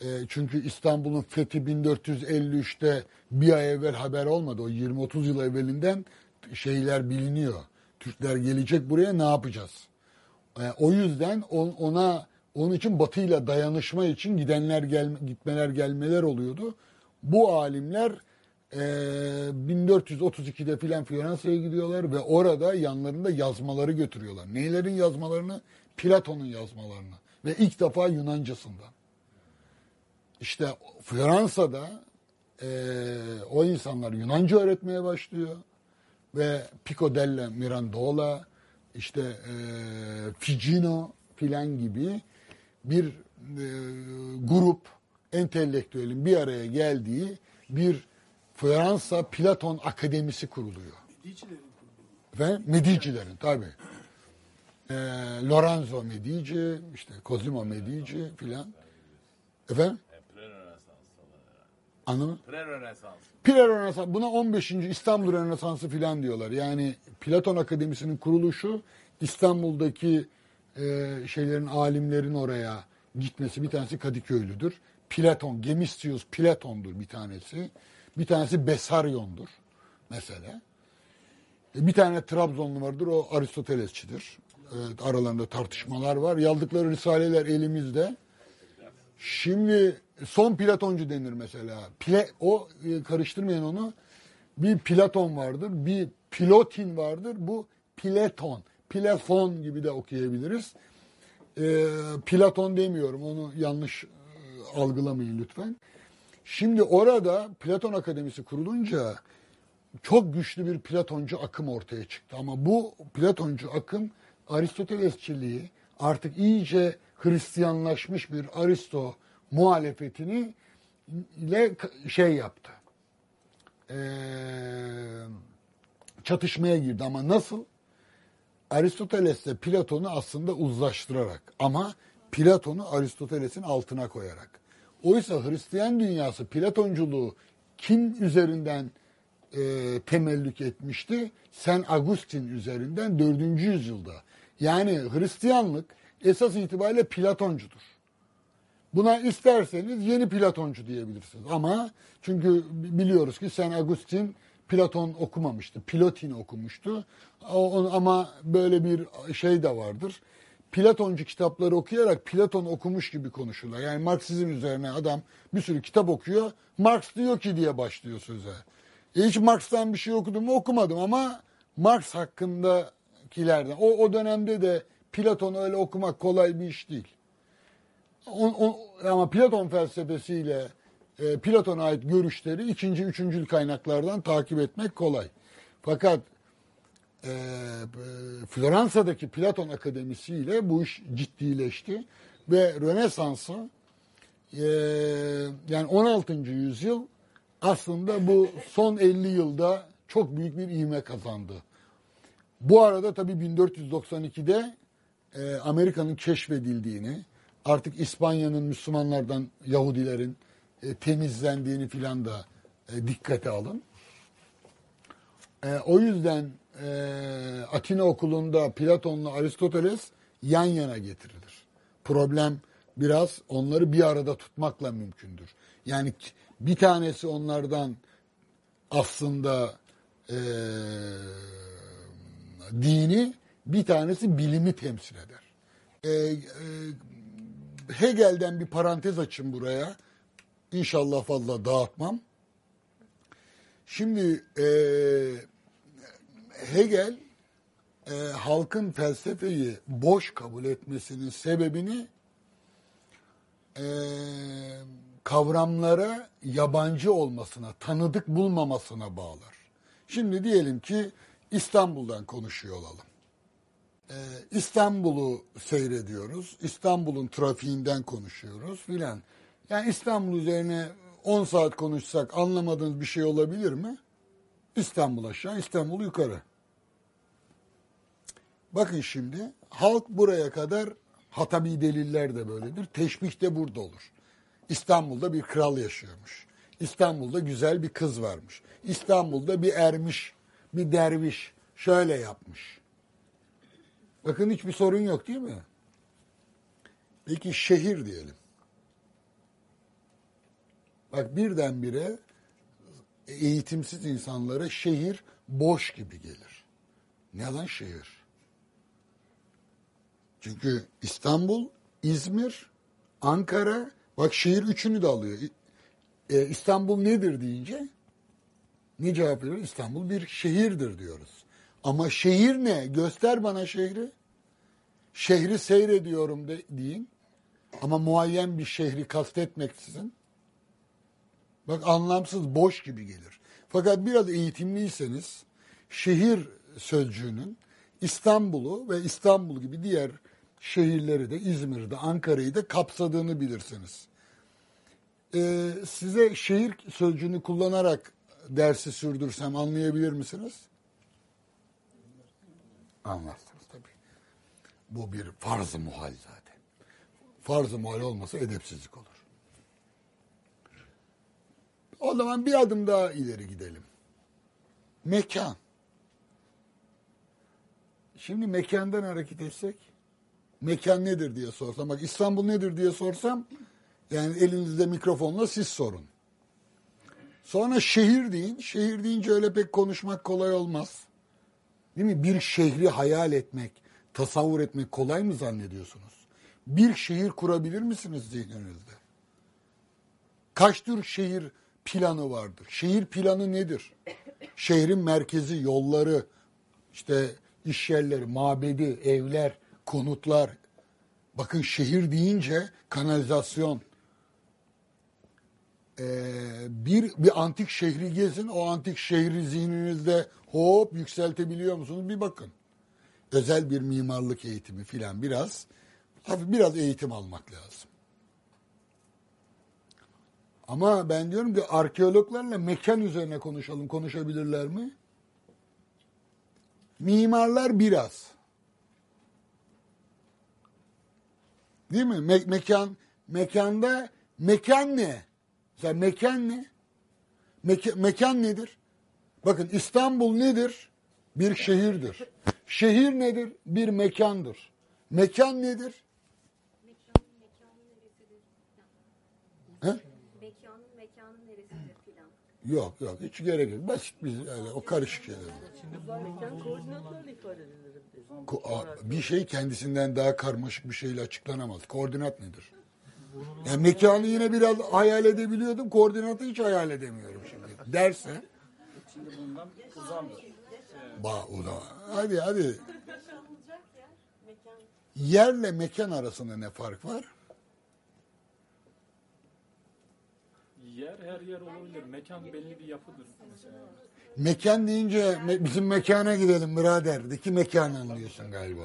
e, çünkü İstanbul'un fethi 1453'te bir ay evvel haber olmadı. O 20-30 yıl evvelinden şeyler biliniyor. Türkler gelecek buraya ne yapacağız? E, o yüzden on- ona onun için Batı'yla dayanışma için gidenler gel, gitmeler gelmeler oluyordu. Bu alimler e, 1432'de filan Floransa'ya gidiyorlar ve orada yanlarında yazmaları götürüyorlar. Neylerin yazmalarını? Platon'un yazmalarını ve ilk defa Yunancasından. İşte Floransa'da e, o insanlar Yunanca öğretmeye başlıyor ve Pico della Mirandola, işte e, Ficino filan gibi bir e, grup entelektüelin bir araya geldiği bir Fransa Platon Akademisi kuruluyor. Medicilerin Ve Medici'lerin tabi. E, Lorenzo Medici, işte Cosimo Medici filan. Efendim? Pre-Rönesans falan. Anladın mı? Pre-Rönesans. Rönesans, buna 15. İstanbul Rönesansı filan diyorlar. Yani Platon Akademisi'nin kuruluşu İstanbul'daki e, şeylerin, alimlerin oraya gitmesi. Bir tanesi Kadıköylüdür. Platon, Gemistius Platon'dur bir tanesi. Bir tanesi Besaryon'dur mesela. E, Bir tane Trabzonlu vardır, o Aristotelesçidir. Evet, aralarında tartışmalar var. Yazdıkları risaleler elimizde. Şimdi son Platoncu denir mesela. Pile, o e, karıştırmayın onu. Bir Platon vardır, bir Pilotin vardır. Bu Platon, Platon gibi de okuyabiliriz. E, Platon demiyorum, onu yanlış e, algılamayın lütfen. Şimdi orada Platon Akademisi kurulunca çok güçlü bir Platoncu akım ortaya çıktı. Ama bu Platoncu akım Aristotelesçiliği artık iyice Hristiyanlaşmış bir Aristo muhalefetini ile şey yaptı. Ee, çatışmaya girdi ama nasıl? Aristoteles'le Platon'u aslında uzlaştırarak ama Platon'u Aristoteles'in altına koyarak. Oysa Hristiyan dünyası Platonculuğu kim üzerinden e, temellük etmişti? Sen Agustin üzerinden 4. yüzyılda. Yani Hristiyanlık esas itibariyle Platoncudur. Buna isterseniz yeni Platoncu diyebilirsiniz. Ama çünkü biliyoruz ki Sen Agustin Platon okumamıştı. Pilotin okumuştu. O- Ama böyle bir şey de vardır. Platoncu kitapları okuyarak Platon okumuş gibi konuşurlar. Yani Marksizm üzerine adam bir sürü kitap okuyor. Marx diyor ki diye başlıyor söze. E hiç Marx'tan bir şey okudum mu okumadım ama Marx hakkındakilerden. O, o dönemde de Platon'u öyle okumak kolay bir iş değil. O- o- ama Platon felsefesiyle e, Platon'a ait görüşleri ikinci, üçüncül kaynaklardan takip etmek kolay. Fakat e, e, Floransa'daki Platon Akademisi ile bu iş ciddileşti ve Rönesans'ı e, yani 16. yüzyıl aslında bu son 50 yılda çok büyük bir ivme kazandı. Bu arada tabii 1492'de e, Amerika'nın keşfedildiğini, artık İspanya'nın Müslümanlardan Yahudilerin e, temizlendiğini filan da e, dikkate alın. E, o yüzden Atina okulunda Platon'la Aristoteles yan yana getirilir. Problem biraz onları bir arada tutmakla mümkündür. Yani bir tanesi onlardan aslında e, dini, bir tanesi bilimi temsil eder. E, e, Hegel'den bir parantez açın buraya. İnşallah fazla dağıtmam. Şimdi e, Hegel e, halkın felsefeyi boş kabul etmesinin sebebini e, kavramlara yabancı olmasına, tanıdık bulmamasına bağlar. Şimdi diyelim ki İstanbul'dan konuşuyor olalım. Ee, İstanbul'u seyrediyoruz. İstanbul'un trafiğinden konuşuyoruz filan. Yani İstanbul üzerine 10 saat konuşsak anlamadığınız bir şey olabilir mi? İstanbul aşağı, İstanbul yukarı. Bakın şimdi halk buraya kadar hatabi deliller de böyledir. Teşbih de burada olur. İstanbul'da bir kral yaşıyormuş. İstanbul'da güzel bir kız varmış. İstanbul'da bir ermiş, bir derviş şöyle yapmış. Bakın hiçbir sorun yok değil mi? Peki şehir diyelim. Bak birdenbire eğitimsiz insanlara şehir boş gibi gelir. Ne lan şehir? Çünkü İstanbul, İzmir, Ankara, bak şehir üçünü de alıyor. E, İstanbul nedir deyince ne cevap veriyor? İstanbul bir şehirdir diyoruz. Ama şehir ne? Göster bana şehri. Şehri seyrediyorum de, deyin. Ama muayyen bir şehri kastetmeksizin. Bak anlamsız, boş gibi gelir. Fakat biraz eğitimliyseniz şehir sözcüğünün İstanbul'u ve İstanbul gibi diğer şehirleri de İzmir'de, Ankara'yı da kapsadığını bilirsiniz. Ee, size şehir sözcüğünü kullanarak dersi sürdürsem anlayabilir misiniz? Anlarsınız tabii. Bu bir farz-ı muhal zaten. Farz-ı muhal olmasa edepsizlik olur. O zaman bir adım daha ileri gidelim. Mekan. Şimdi mekandan hareket etsek, mekan nedir diye sorsam, bak İstanbul nedir diye sorsam, yani elinizde mikrofonla siz sorun. Sonra şehir deyin, şehir deyince öyle pek konuşmak kolay olmaz. Değil mi? Bir şehri hayal etmek, tasavvur etmek kolay mı zannediyorsunuz? Bir şehir kurabilir misiniz zihninizde? Kaç tür şehir planı vardır? Şehir planı nedir? Şehrin merkezi, yolları, işte iş yerleri, mabedi, evler, konutlar. Bakın şehir deyince kanalizasyon. Ee, bir, bir antik şehri gezin, o antik şehri zihninizde hop yükseltebiliyor musunuz? Bir bakın. Özel bir mimarlık eğitimi filan biraz, hafif biraz eğitim almak lazım. Ama ben diyorum ki arkeologlarla mekan üzerine konuşalım. Konuşabilirler mi? Mimarlar biraz. Değil mi? Me- mekan mekanda mekan ne? Mesela mekan ne? Meka- mekan nedir? Bakın İstanbul nedir? Bir şehirdir. Şehir nedir? Bir mekandır. Mekan nedir? Mekanı neresidir? He? Mekanın mekanı neresidir filan. Yok yok hiç gerek yok. Basit bir öyle o karışık şeyler. Mekan koordinatlarla ifade edilir. Ko- a- Bir şey kendisinden daha karmaşık bir şeyle açıklanamaz. Koordinat nedir? Yani mekanı yine biraz hayal edebiliyordum. Koordinatı hiç hayal edemiyorum şimdi. Derse Şimdi bundan uzamdır. Ba o da. Hadi hadi. Yerle mekan arasında ne fark var? Yer her yer olabilir. Mekan belli bir yapıdır mesela. Mekan deyince me- bizim mekana gidelim birader. İki mekan anlıyorsun galiba.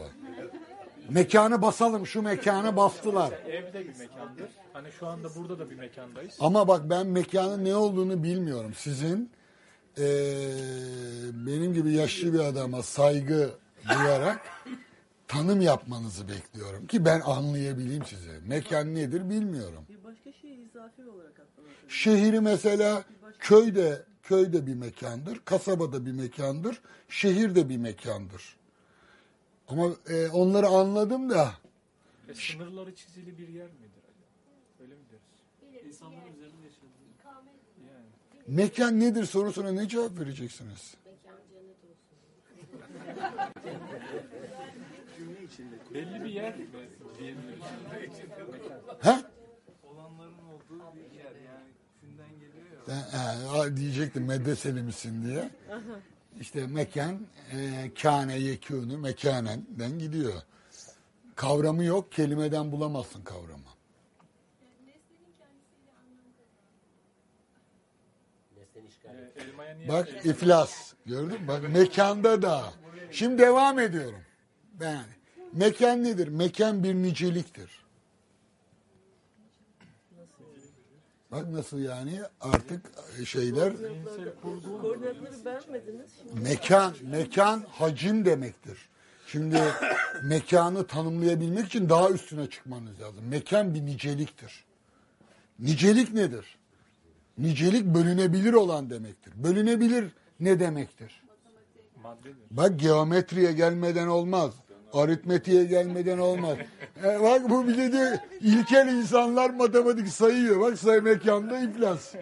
Mekanı basalım şu mekanı bastılar. Evde bir mekandır. Hani şu anda burada da bir mekandayız. Ama bak ben mekanın ne olduğunu bilmiyorum. Sizin eee, benim gibi yaşlı bir adama saygı duyarak tanım yapmanızı bekliyorum. Ki ben anlayabileyim sizi. Mekan nedir bilmiyorum. Bir başka şey izafi olarak. Şehri mesela köyde köyde bir mekandır, kasabada bir mekandır, şehirde bir mekandır. Ama e, onları anladım da E, sınırları çizili bir yer midir acaba? Öyle mi deriz? İnsanların üzerinde yaşadığı. Yani. mekan nedir sorusuna ne cevap vereceksiniz? Mekan cennet olsun. Belli bir yer mi diyebiliriz? Ha? Olanların olduğu bir yer yani diyecektim medreseli misin diye. İşte mekan, e, kâne yekûnü mekanenden gidiyor. Kavramı yok, kelimeden bulamazsın kavramı. Bak elma- iflas. Gördün mü? Bak mekanda da. Şimdi devam ediyorum. Ben. Mekan nedir? Mekan bir niceliktir. Bak nasıl yani artık şeyler Koordinatları beğenmediniz. Şimdi mekan mekan hacim demektir. Şimdi mekanı tanımlayabilmek için daha üstüne çıkmanız lazım. Mekan bir niceliktir. Nicelik nedir? Nicelik bölünebilir olan demektir. Bölünebilir ne demektir? Bak geometriye gelmeden olmaz. Aritmetiğe gelmeden olmaz. E, bak bu bile diyor ilkel insanlar matematik sayıyor. Bak sayı mekanda iflas.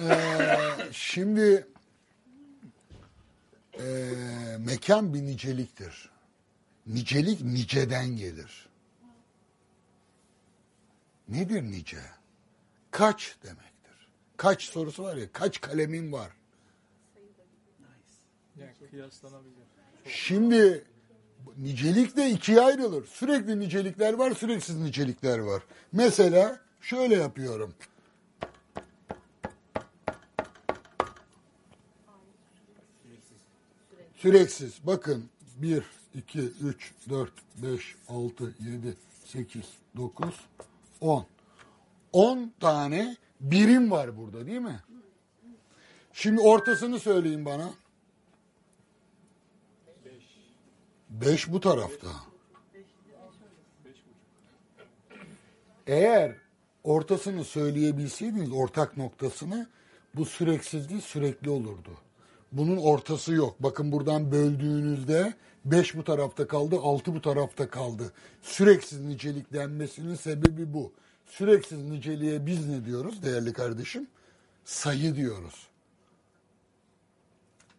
E, şimdi e, mekan bir niceliktir. Nicelik niceden gelir. Nedir nice? Kaç demektir. Kaç sorusu var ya kaç kalemin var? Yani kıyaslanabilir. Şimdi nicelik de ikiye ayrılır. Sürekli nicelikler var, süreksiz nicelikler var. Mesela şöyle yapıyorum. Süreksiz. Bakın 1, 2, 3, 4, 5, 6, 7, 8, 9, 10. 10 tane birim var burada değil mi? Şimdi ortasını söyleyin bana. 5 bu tarafta. Eğer ortasını söyleyebilseydiniz ortak noktasını bu süreksizliği sürekli olurdu. Bunun ortası yok. Bakın buradan böldüğünüzde 5 bu tarafta kaldı, 6 bu tarafta kaldı. Süreksiz nicelik denmesinin sebebi bu. Süreksiz niceliğe biz ne diyoruz değerli kardeşim? Sayı diyoruz.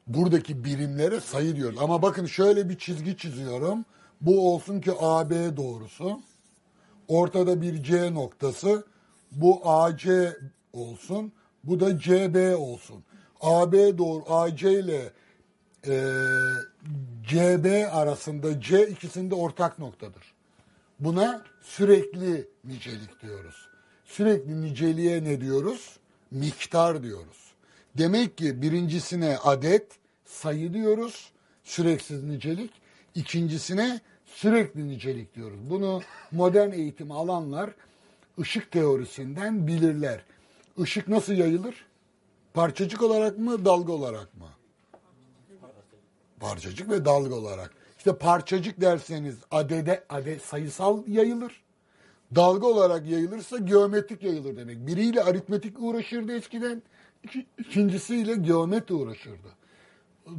Buradaki birimlere sayı diyoruz. Ama bakın şöyle bir çizgi çiziyorum. Bu olsun ki AB doğrusu. Ortada bir C noktası. Bu AC olsun. Bu da CB olsun. AB doğru AC ile e, CB arasında C ikisinde ortak noktadır. Buna sürekli nicelik diyoruz. Sürekli niceliğe ne diyoruz? Miktar diyoruz. Demek ki birincisine adet, sayı diyoruz. Süreksiz nicelik. İkincisine sürekli nicelik diyoruz. Bunu modern eğitim alanlar ışık teorisinden bilirler. Işık nasıl yayılır? Parçacık olarak mı, dalga olarak mı? Parçacık ve dalga olarak. İşte parçacık derseniz adede, adet sayısal yayılır. Dalga olarak yayılırsa geometrik yayılır demek. Biriyle aritmetik uğraşırdı eskiden, ikincisiyle geometri uğraşırdı.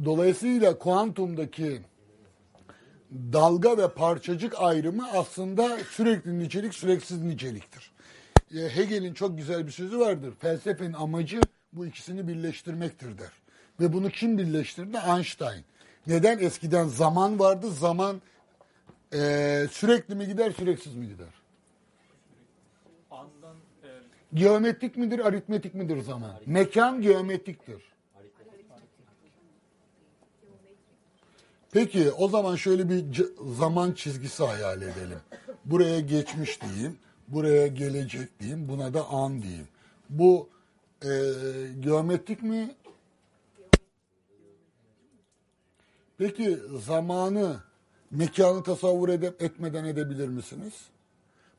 dolayısıyla kuantumdaki dalga ve parçacık ayrımı aslında sürekli nicelik süreksiz niceliktir. E, Hegel'in çok güzel bir sözü vardır. Felsefenin amacı bu ikisini birleştirmektir der. Ve bunu kim birleştirdi? Einstein. Neden? Eskiden zaman vardı. Zaman e, sürekli mi gider, süreksiz mi gider? Geometrik midir, aritmetik midir zaman? Mekan geometriktir. Peki o zaman şöyle bir zaman çizgisi hayal edelim. Buraya geçmiş diyeyim, buraya gelecek diyeyim, buna da an diyeyim. Bu e, geometrik mi? Peki zamanı, mekanı tasavvur edip etmeden edebilir misiniz?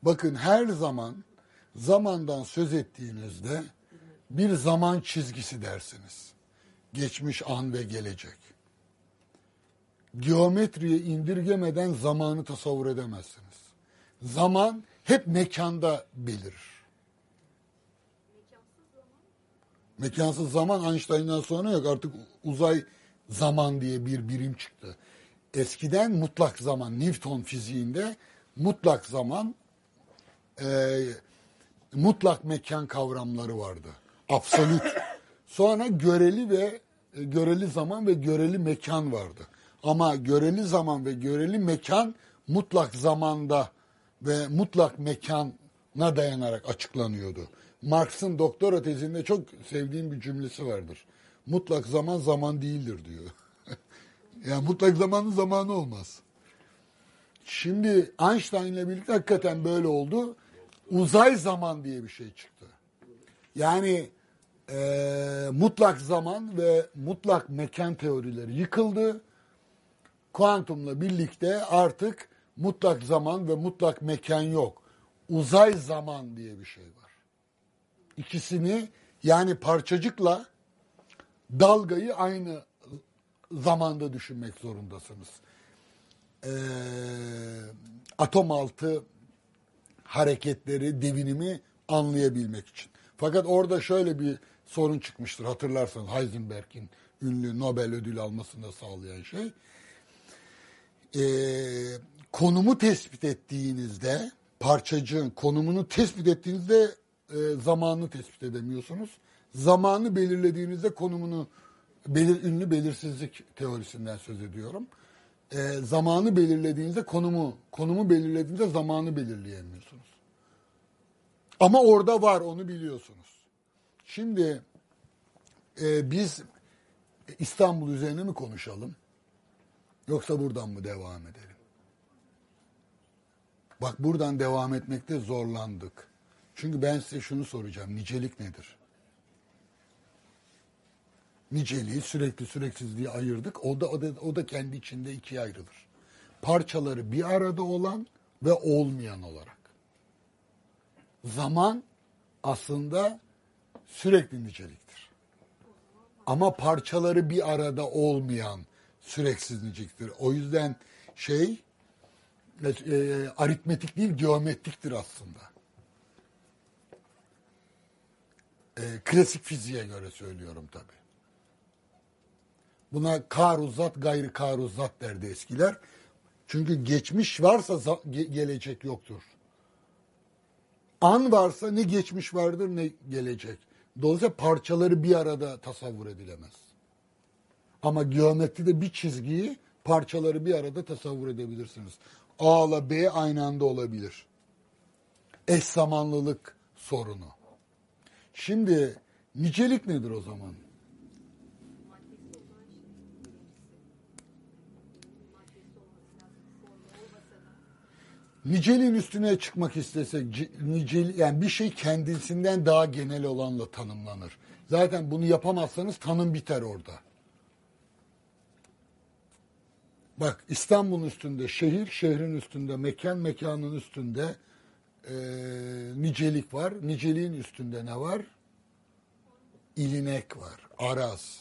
Bakın her zaman zamandan söz ettiğinizde bir zaman çizgisi dersiniz. Geçmiş an ve gelecek. Geometriye indirgemeden zamanı tasavvur edemezsiniz. Zaman hep mekanda belirir. Mekansız zaman Einstein'dan sonra yok. Artık uzay zaman diye bir birim çıktı. Eskiden mutlak zaman Newton fiziğinde mutlak zaman e, mutlak mekan kavramları vardı. Absolut. Sonra göreli ve e, göreli zaman ve göreli mekan vardı. Ama göreli zaman ve göreli mekan mutlak zamanda ve mutlak mekana dayanarak açıklanıyordu. Marx'ın doktora tezinde çok sevdiğim bir cümlesi vardır. Mutlak zaman zaman değildir diyor. yani mutlak zamanın zamanı olmaz. Şimdi Einstein'la birlikte hakikaten böyle oldu. Uzay zaman diye bir şey çıktı. Yani e, mutlak zaman ve mutlak mekan teorileri yıkıldı. Kuantumla birlikte artık mutlak zaman ve mutlak mekan yok. Uzay zaman diye bir şey var. İkisini yani parçacıkla dalgayı aynı zamanda düşünmek zorundasınız. Ee, atom altı hareketleri, devinimi anlayabilmek için. Fakat orada şöyle bir sorun çıkmıştır hatırlarsanız Heisenberg'in ünlü Nobel ödülü almasını sağlayan şey. Ee, konumu tespit ettiğinizde parçacığın konumunu tespit ettiğinizde e, zamanını tespit edemiyorsunuz. Zamanı belirlediğinizde konumunu belir, ünlü belirsizlik teorisinden söz ediyorum. E, zamanı belirlediğinizde konumu, konumu belirlediğinizde zamanı belirleyemiyorsunuz. Ama orada var onu biliyorsunuz. Şimdi e, biz İstanbul üzerine mi konuşalım? Yoksa buradan mı devam edelim? Bak buradan devam etmekte zorlandık. Çünkü ben size şunu soracağım. Nicelik nedir? Niceliği sürekli süreksizliği ayırdık. O da, o da, o da kendi içinde ikiye ayrılır. Parçaları bir arada olan ve olmayan olarak. Zaman aslında sürekli niceliktir. Ama parçaları bir arada olmayan süreksiz niceliktir. O yüzden şey e, aritmetik değil geometriktir aslında. E, klasik fiziğe göre söylüyorum tabi. Buna karuzat gayri karuzat derdi eskiler. Çünkü geçmiş varsa gelecek yoktur. An varsa ne geçmiş vardır ne gelecek. Dolayısıyla parçaları bir arada tasavvur edilemez. Ama geometride bir çizgiyi parçaları bir arada tasavvur edebilirsiniz. A ile B aynı anda olabilir. Eş zamanlılık sorunu. Şimdi nicelik nedir o zaman? Niceliğin üstüne çıkmak istesek, nicel, yani bir şey kendisinden daha genel olanla tanımlanır. Zaten bunu yapamazsanız tanım biter orada. Bak İstanbul'un üstünde şehir, şehrin üstünde mekan, mekanın üstünde e, nicelik var. Niceliğin üstünde ne var? İlinek var, araz.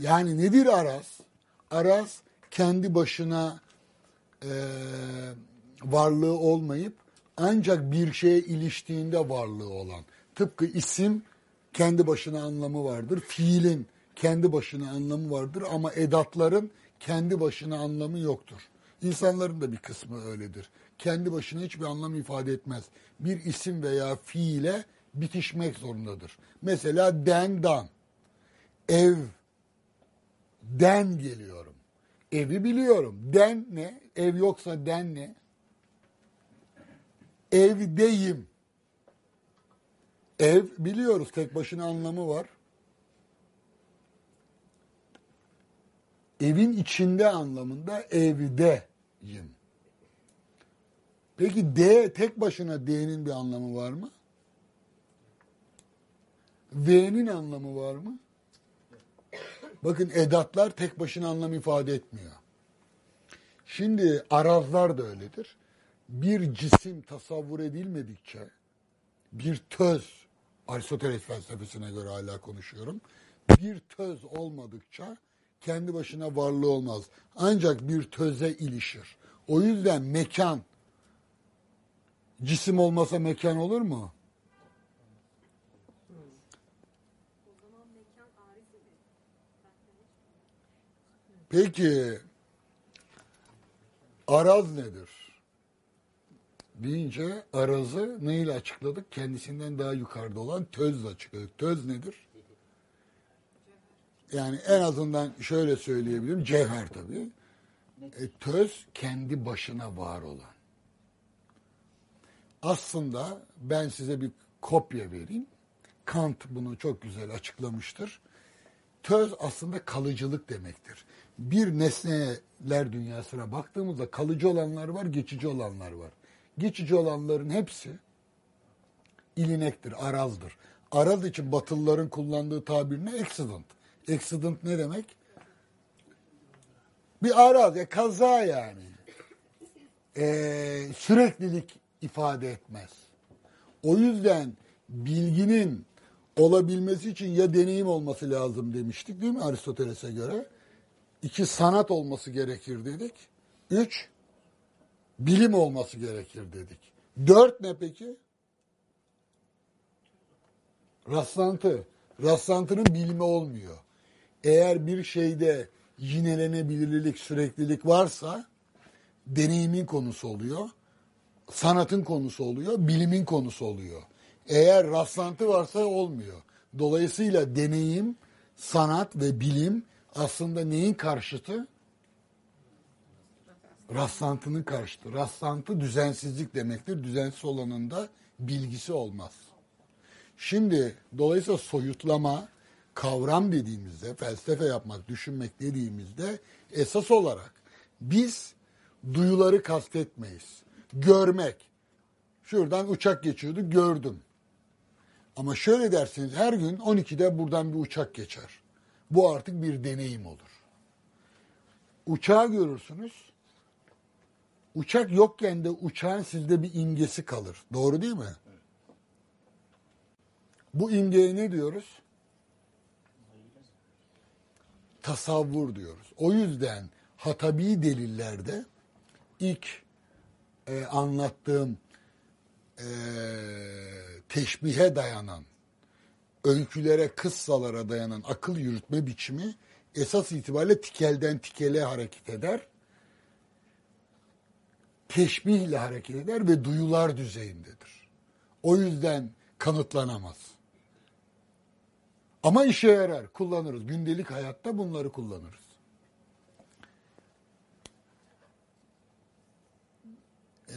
Yani nedir araz? Araz kendi başına e, varlığı olmayıp ancak bir şeye iliştiğinde varlığı olan. Tıpkı isim kendi başına anlamı vardır. Fiilin kendi başına anlamı vardır ama edatların kendi başına anlamı yoktur. İnsanların da bir kısmı öyledir. Kendi başına hiçbir anlam ifade etmez. Bir isim veya fiile bitişmek zorundadır. Mesela den dan. Ev den geliyorum. Evi biliyorum. Den ne? Ev yoksa den ne? Evdeyim. Ev biliyoruz tek başına anlamı var. Evin içinde anlamında evdeyim. Peki D tek başına D'nin bir anlamı var mı? V'nin anlamı var mı? Bakın edatlar tek başına anlam ifade etmiyor. Şimdi arazlar da öyledir. Bir cisim tasavvur edilmedikçe bir töz, Aristoteles felsefesine göre hala konuşuyorum. Bir töz olmadıkça kendi başına varlığı olmaz. Ancak bir töze ilişir. O yüzden mekan, cisim olmasa mekan olur mu? O zaman mekan ariz eder. Peki araz nedir? Deyince arazı neyle açıkladık? Kendisinden daha yukarıda olan tözle açıkladık. Töz nedir? Yani en azından şöyle söyleyebilirim. Cevher tabii. E, töz kendi başına var olan. Aslında ben size bir kopya vereyim. Kant bunu çok güzel açıklamıştır. Töz aslında kalıcılık demektir. Bir nesneler dünyasına baktığımızda kalıcı olanlar var, geçici olanlar var. Geçici olanların hepsi ilinektir, arazdır. Araz için Batılıların kullandığı tabir ne? Accident. Accident ne demek? Bir araz, ya kaza yani. Ee, süreklilik ifade etmez. O yüzden bilginin olabilmesi için ya deneyim olması lazım demiştik değil mi Aristoteles'e göre? İki sanat olması gerekir dedik. Üç bilim olması gerekir dedik. Dört ne peki? Rastlantı. Rastlantının bilimi olmuyor. Eğer bir şeyde yinelenebilirlik, süreklilik varsa deneyimin konusu oluyor. Sanatın konusu oluyor, bilimin konusu oluyor. Eğer rastlantı varsa olmuyor. Dolayısıyla deneyim, sanat ve bilim aslında neyin karşıtı? Rastlantının karşıtı. Rastlantı düzensizlik demektir. Düzensiz olanın da bilgisi olmaz. Şimdi dolayısıyla soyutlama, kavram dediğimizde, felsefe yapmak, düşünmek dediğimizde esas olarak biz duyuları kastetmeyiz. Görmek. Şuradan uçak geçiyordu, gördüm. Ama şöyle derseniz her gün 12'de buradan bir uçak geçer. Bu artık bir deneyim olur. Uçağı görürsünüz. Uçak yokken de uçağın sizde bir imgesi kalır. Doğru değil mi? Bu imgeye ne diyoruz? Tasavvur diyoruz. O yüzden hatabi delillerde ilk e, anlattığım e, teşbihe dayanan, öykülere, kıssalara dayanan akıl yürütme biçimi esas itibariyle tikelden tikele hareket eder. Teşbihle hareket eder ve duyular düzeyindedir. O yüzden kanıtlanamaz. Ama işe yarar, kullanırız. Gündelik hayatta bunları kullanırız. Ee,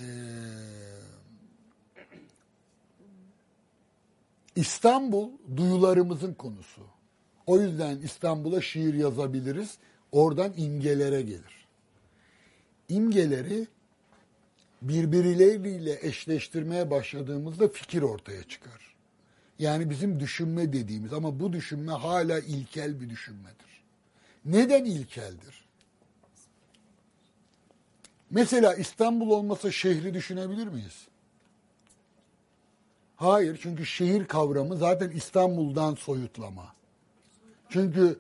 İstanbul duyularımızın konusu. O yüzden İstanbul'a şiir yazabiliriz. Oradan imgelere gelir. İmgeleri birbirleriyle eşleştirmeye başladığımızda fikir ortaya çıkar. Yani bizim düşünme dediğimiz ama bu düşünme hala ilkel bir düşünmedir. Neden ilkeldir? Mesela İstanbul olmasa şehri düşünebilir miyiz? Hayır çünkü şehir kavramı zaten İstanbul'dan soyutlama. Çünkü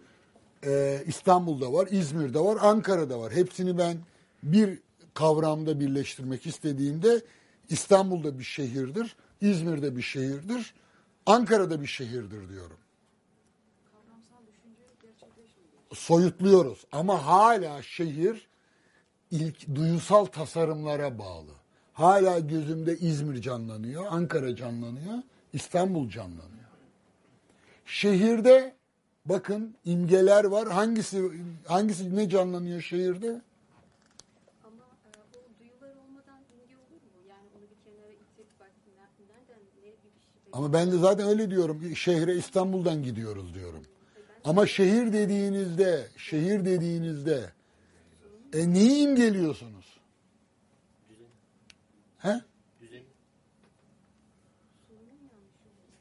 e, İstanbul'da var, İzmir'de var, Ankara'da var. Hepsini ben bir kavramda birleştirmek istediğimde İstanbul'da bir şehirdir, İzmir'de bir şehirdir, Ankara'da bir şehirdir diyorum. Soyutluyoruz ama hala şehir ilk duyusal tasarımlara bağlı. Hala gözümde İzmir canlanıyor, Ankara canlanıyor, İstanbul canlanıyor. Şehirde bakın imgeler var. Hangisi hangisi ne canlanıyor şehirde? Ama o duyular olmadan imge olur mu? Yani onu bir kenara itip bak ne- nereden ne bir Ama ben de zaten öyle diyorum. Şehre İstanbul'dan gidiyoruz diyorum. Ama şehir dediğinizde, şehir dediğinizde e neyi imgeliyorsunuz? He?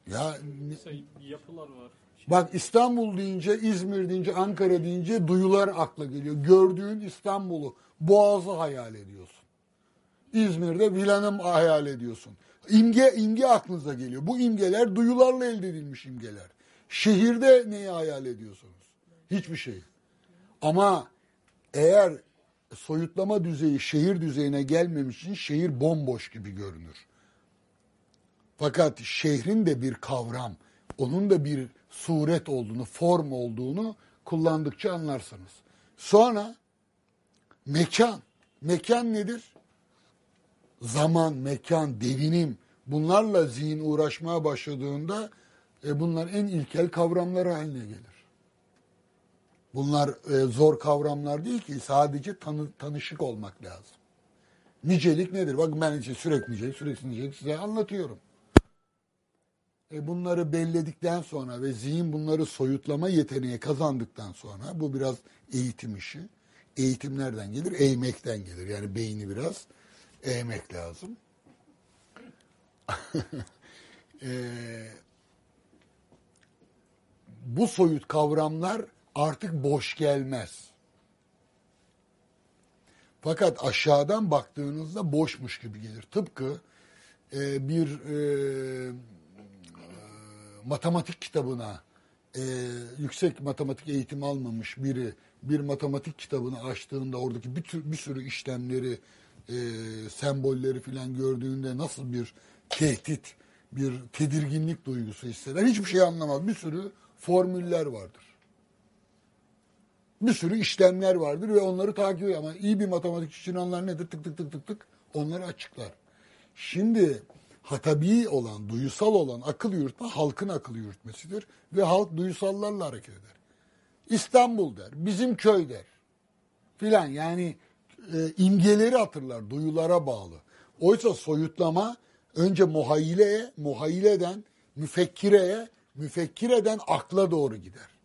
Ya Mesela yapılar var. Bak İstanbul deyince, İzmir deyince, Ankara deyince duyular akla geliyor. Gördüğün İstanbul'u, Boğaz'ı hayal ediyorsun. İzmir'de Vilan'ım hayal ediyorsun. İmge, imge aklınıza geliyor. Bu imgeler duyularla elde edilmiş imgeler. Şehirde neyi hayal ediyorsunuz? Hiçbir şey. Ama eğer soyutlama düzeyi şehir düzeyine gelmemiş için şehir bomboş gibi görünür. Fakat şehrin de bir kavram, onun da bir suret olduğunu, form olduğunu kullandıkça anlarsınız. Sonra mekan. Mekan nedir? Zaman, mekan, devinim bunlarla zihin uğraşmaya başladığında e, bunlar en ilkel kavramlar haline gelir. Bunlar e, zor kavramlar değil ki sadece tanı, tanışık olmak lazım. Nicelik nedir? Bakın ben işte sürekli nicelik, sürekli nicelik size anlatıyorum. E bunları belledikten sonra ve zihin bunları soyutlama yeteneği kazandıktan sonra bu biraz eğitim işi. Eğitim nereden gelir? Eğmekten gelir. Yani beyni biraz eğmek lazım. E, bu soyut kavramlar artık boş gelmez. Fakat aşağıdan baktığınızda boşmuş gibi gelir. Tıpkı e, bir e, matematik kitabına e, yüksek matematik eğitimi almamış biri bir matematik kitabını açtığında oradaki bir, tür, bir sürü işlemleri, e, sembolleri filan gördüğünde nasıl bir tehdit, bir tedirginlik duygusu hisseder. Hiçbir şey anlamaz. Bir sürü formüller vardır. Bir sürü işlemler vardır ve onları takip ediyor. Ama iyi bir matematikçi için anlar nedir? Tık tık tık tık tık onları açıklar. Şimdi hatabi olan, duyusal olan akıl yürütme halkın akıl yürütmesidir. Ve halk duyusallarla hareket eder. İstanbul der, bizim köy der filan yani e, imgeleri hatırlar, duyulara bağlı. Oysa soyutlama önce muhayyileye, muhayyileden müfekkireye, müfekkireden akla doğru gider.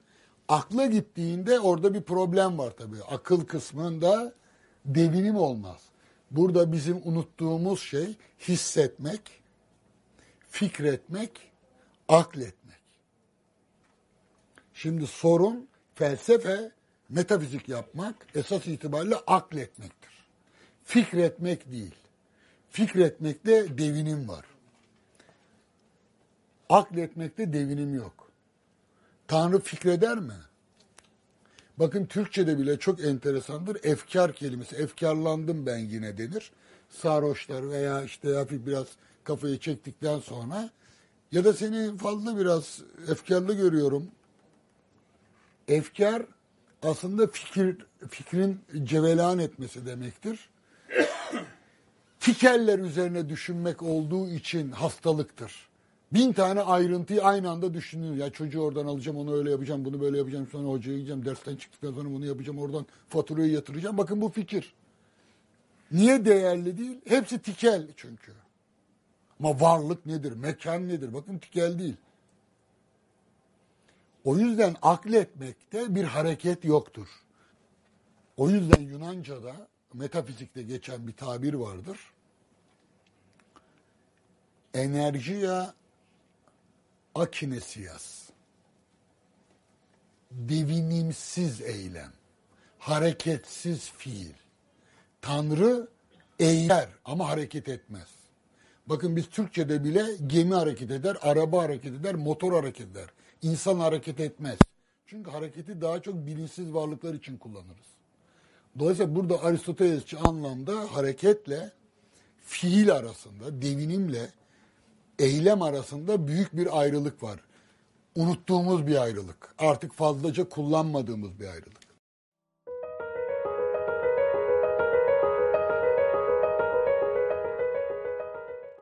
Akla gittiğinde orada bir problem var tabii. Akıl kısmında devinim olmaz. Burada bizim unuttuğumuz şey hissetmek, fikretmek, akletmek. Şimdi sorun felsefe, metafizik yapmak esas itibariyle akletmektir. Fikretmek değil. Fikretmekte devinim var. Akletmekte devinim yok. Tanrı fikreder mi? Bakın Türkçe'de bile çok enteresandır. Efkar kelimesi. Efkarlandım ben yine denir. Sarhoşlar veya işte hafif biraz kafayı çektikten sonra ya da seni fazla biraz efkarlı görüyorum. Efkar aslında fikir fikrin cevelan etmesi demektir. Tikerler üzerine düşünmek olduğu için hastalıktır. Bin tane ayrıntıyı aynı anda düşünüyor. Ya çocuğu oradan alacağım, onu öyle yapacağım, bunu böyle yapacağım, sonra hocaya gideceğim, dersten çıktıktan sonra bunu yapacağım, oradan faturayı yatıracağım. Bakın bu fikir. Niye değerli değil? Hepsi tikel çünkü. Ama varlık nedir, mekan nedir? Bakın tikel değil. O yüzden akletmekte bir hareket yoktur. O yüzden Yunanca'da metafizikte geçen bir tabir vardır. Enerjiya akinesias. Devinimsiz eylem. Hareketsiz fiil. Tanrı eğer ama hareket etmez. Bakın biz Türkçe'de bile gemi hareket eder, araba hareket eder, motor hareket eder. İnsan hareket etmez. Çünkü hareketi daha çok bilinçsiz varlıklar için kullanırız. Dolayısıyla burada Aristotelesçi anlamda hareketle fiil arasında, devinimle eylem arasında büyük bir ayrılık var. unuttuğumuz bir ayrılık. Artık fazlaca kullanmadığımız bir ayrılık.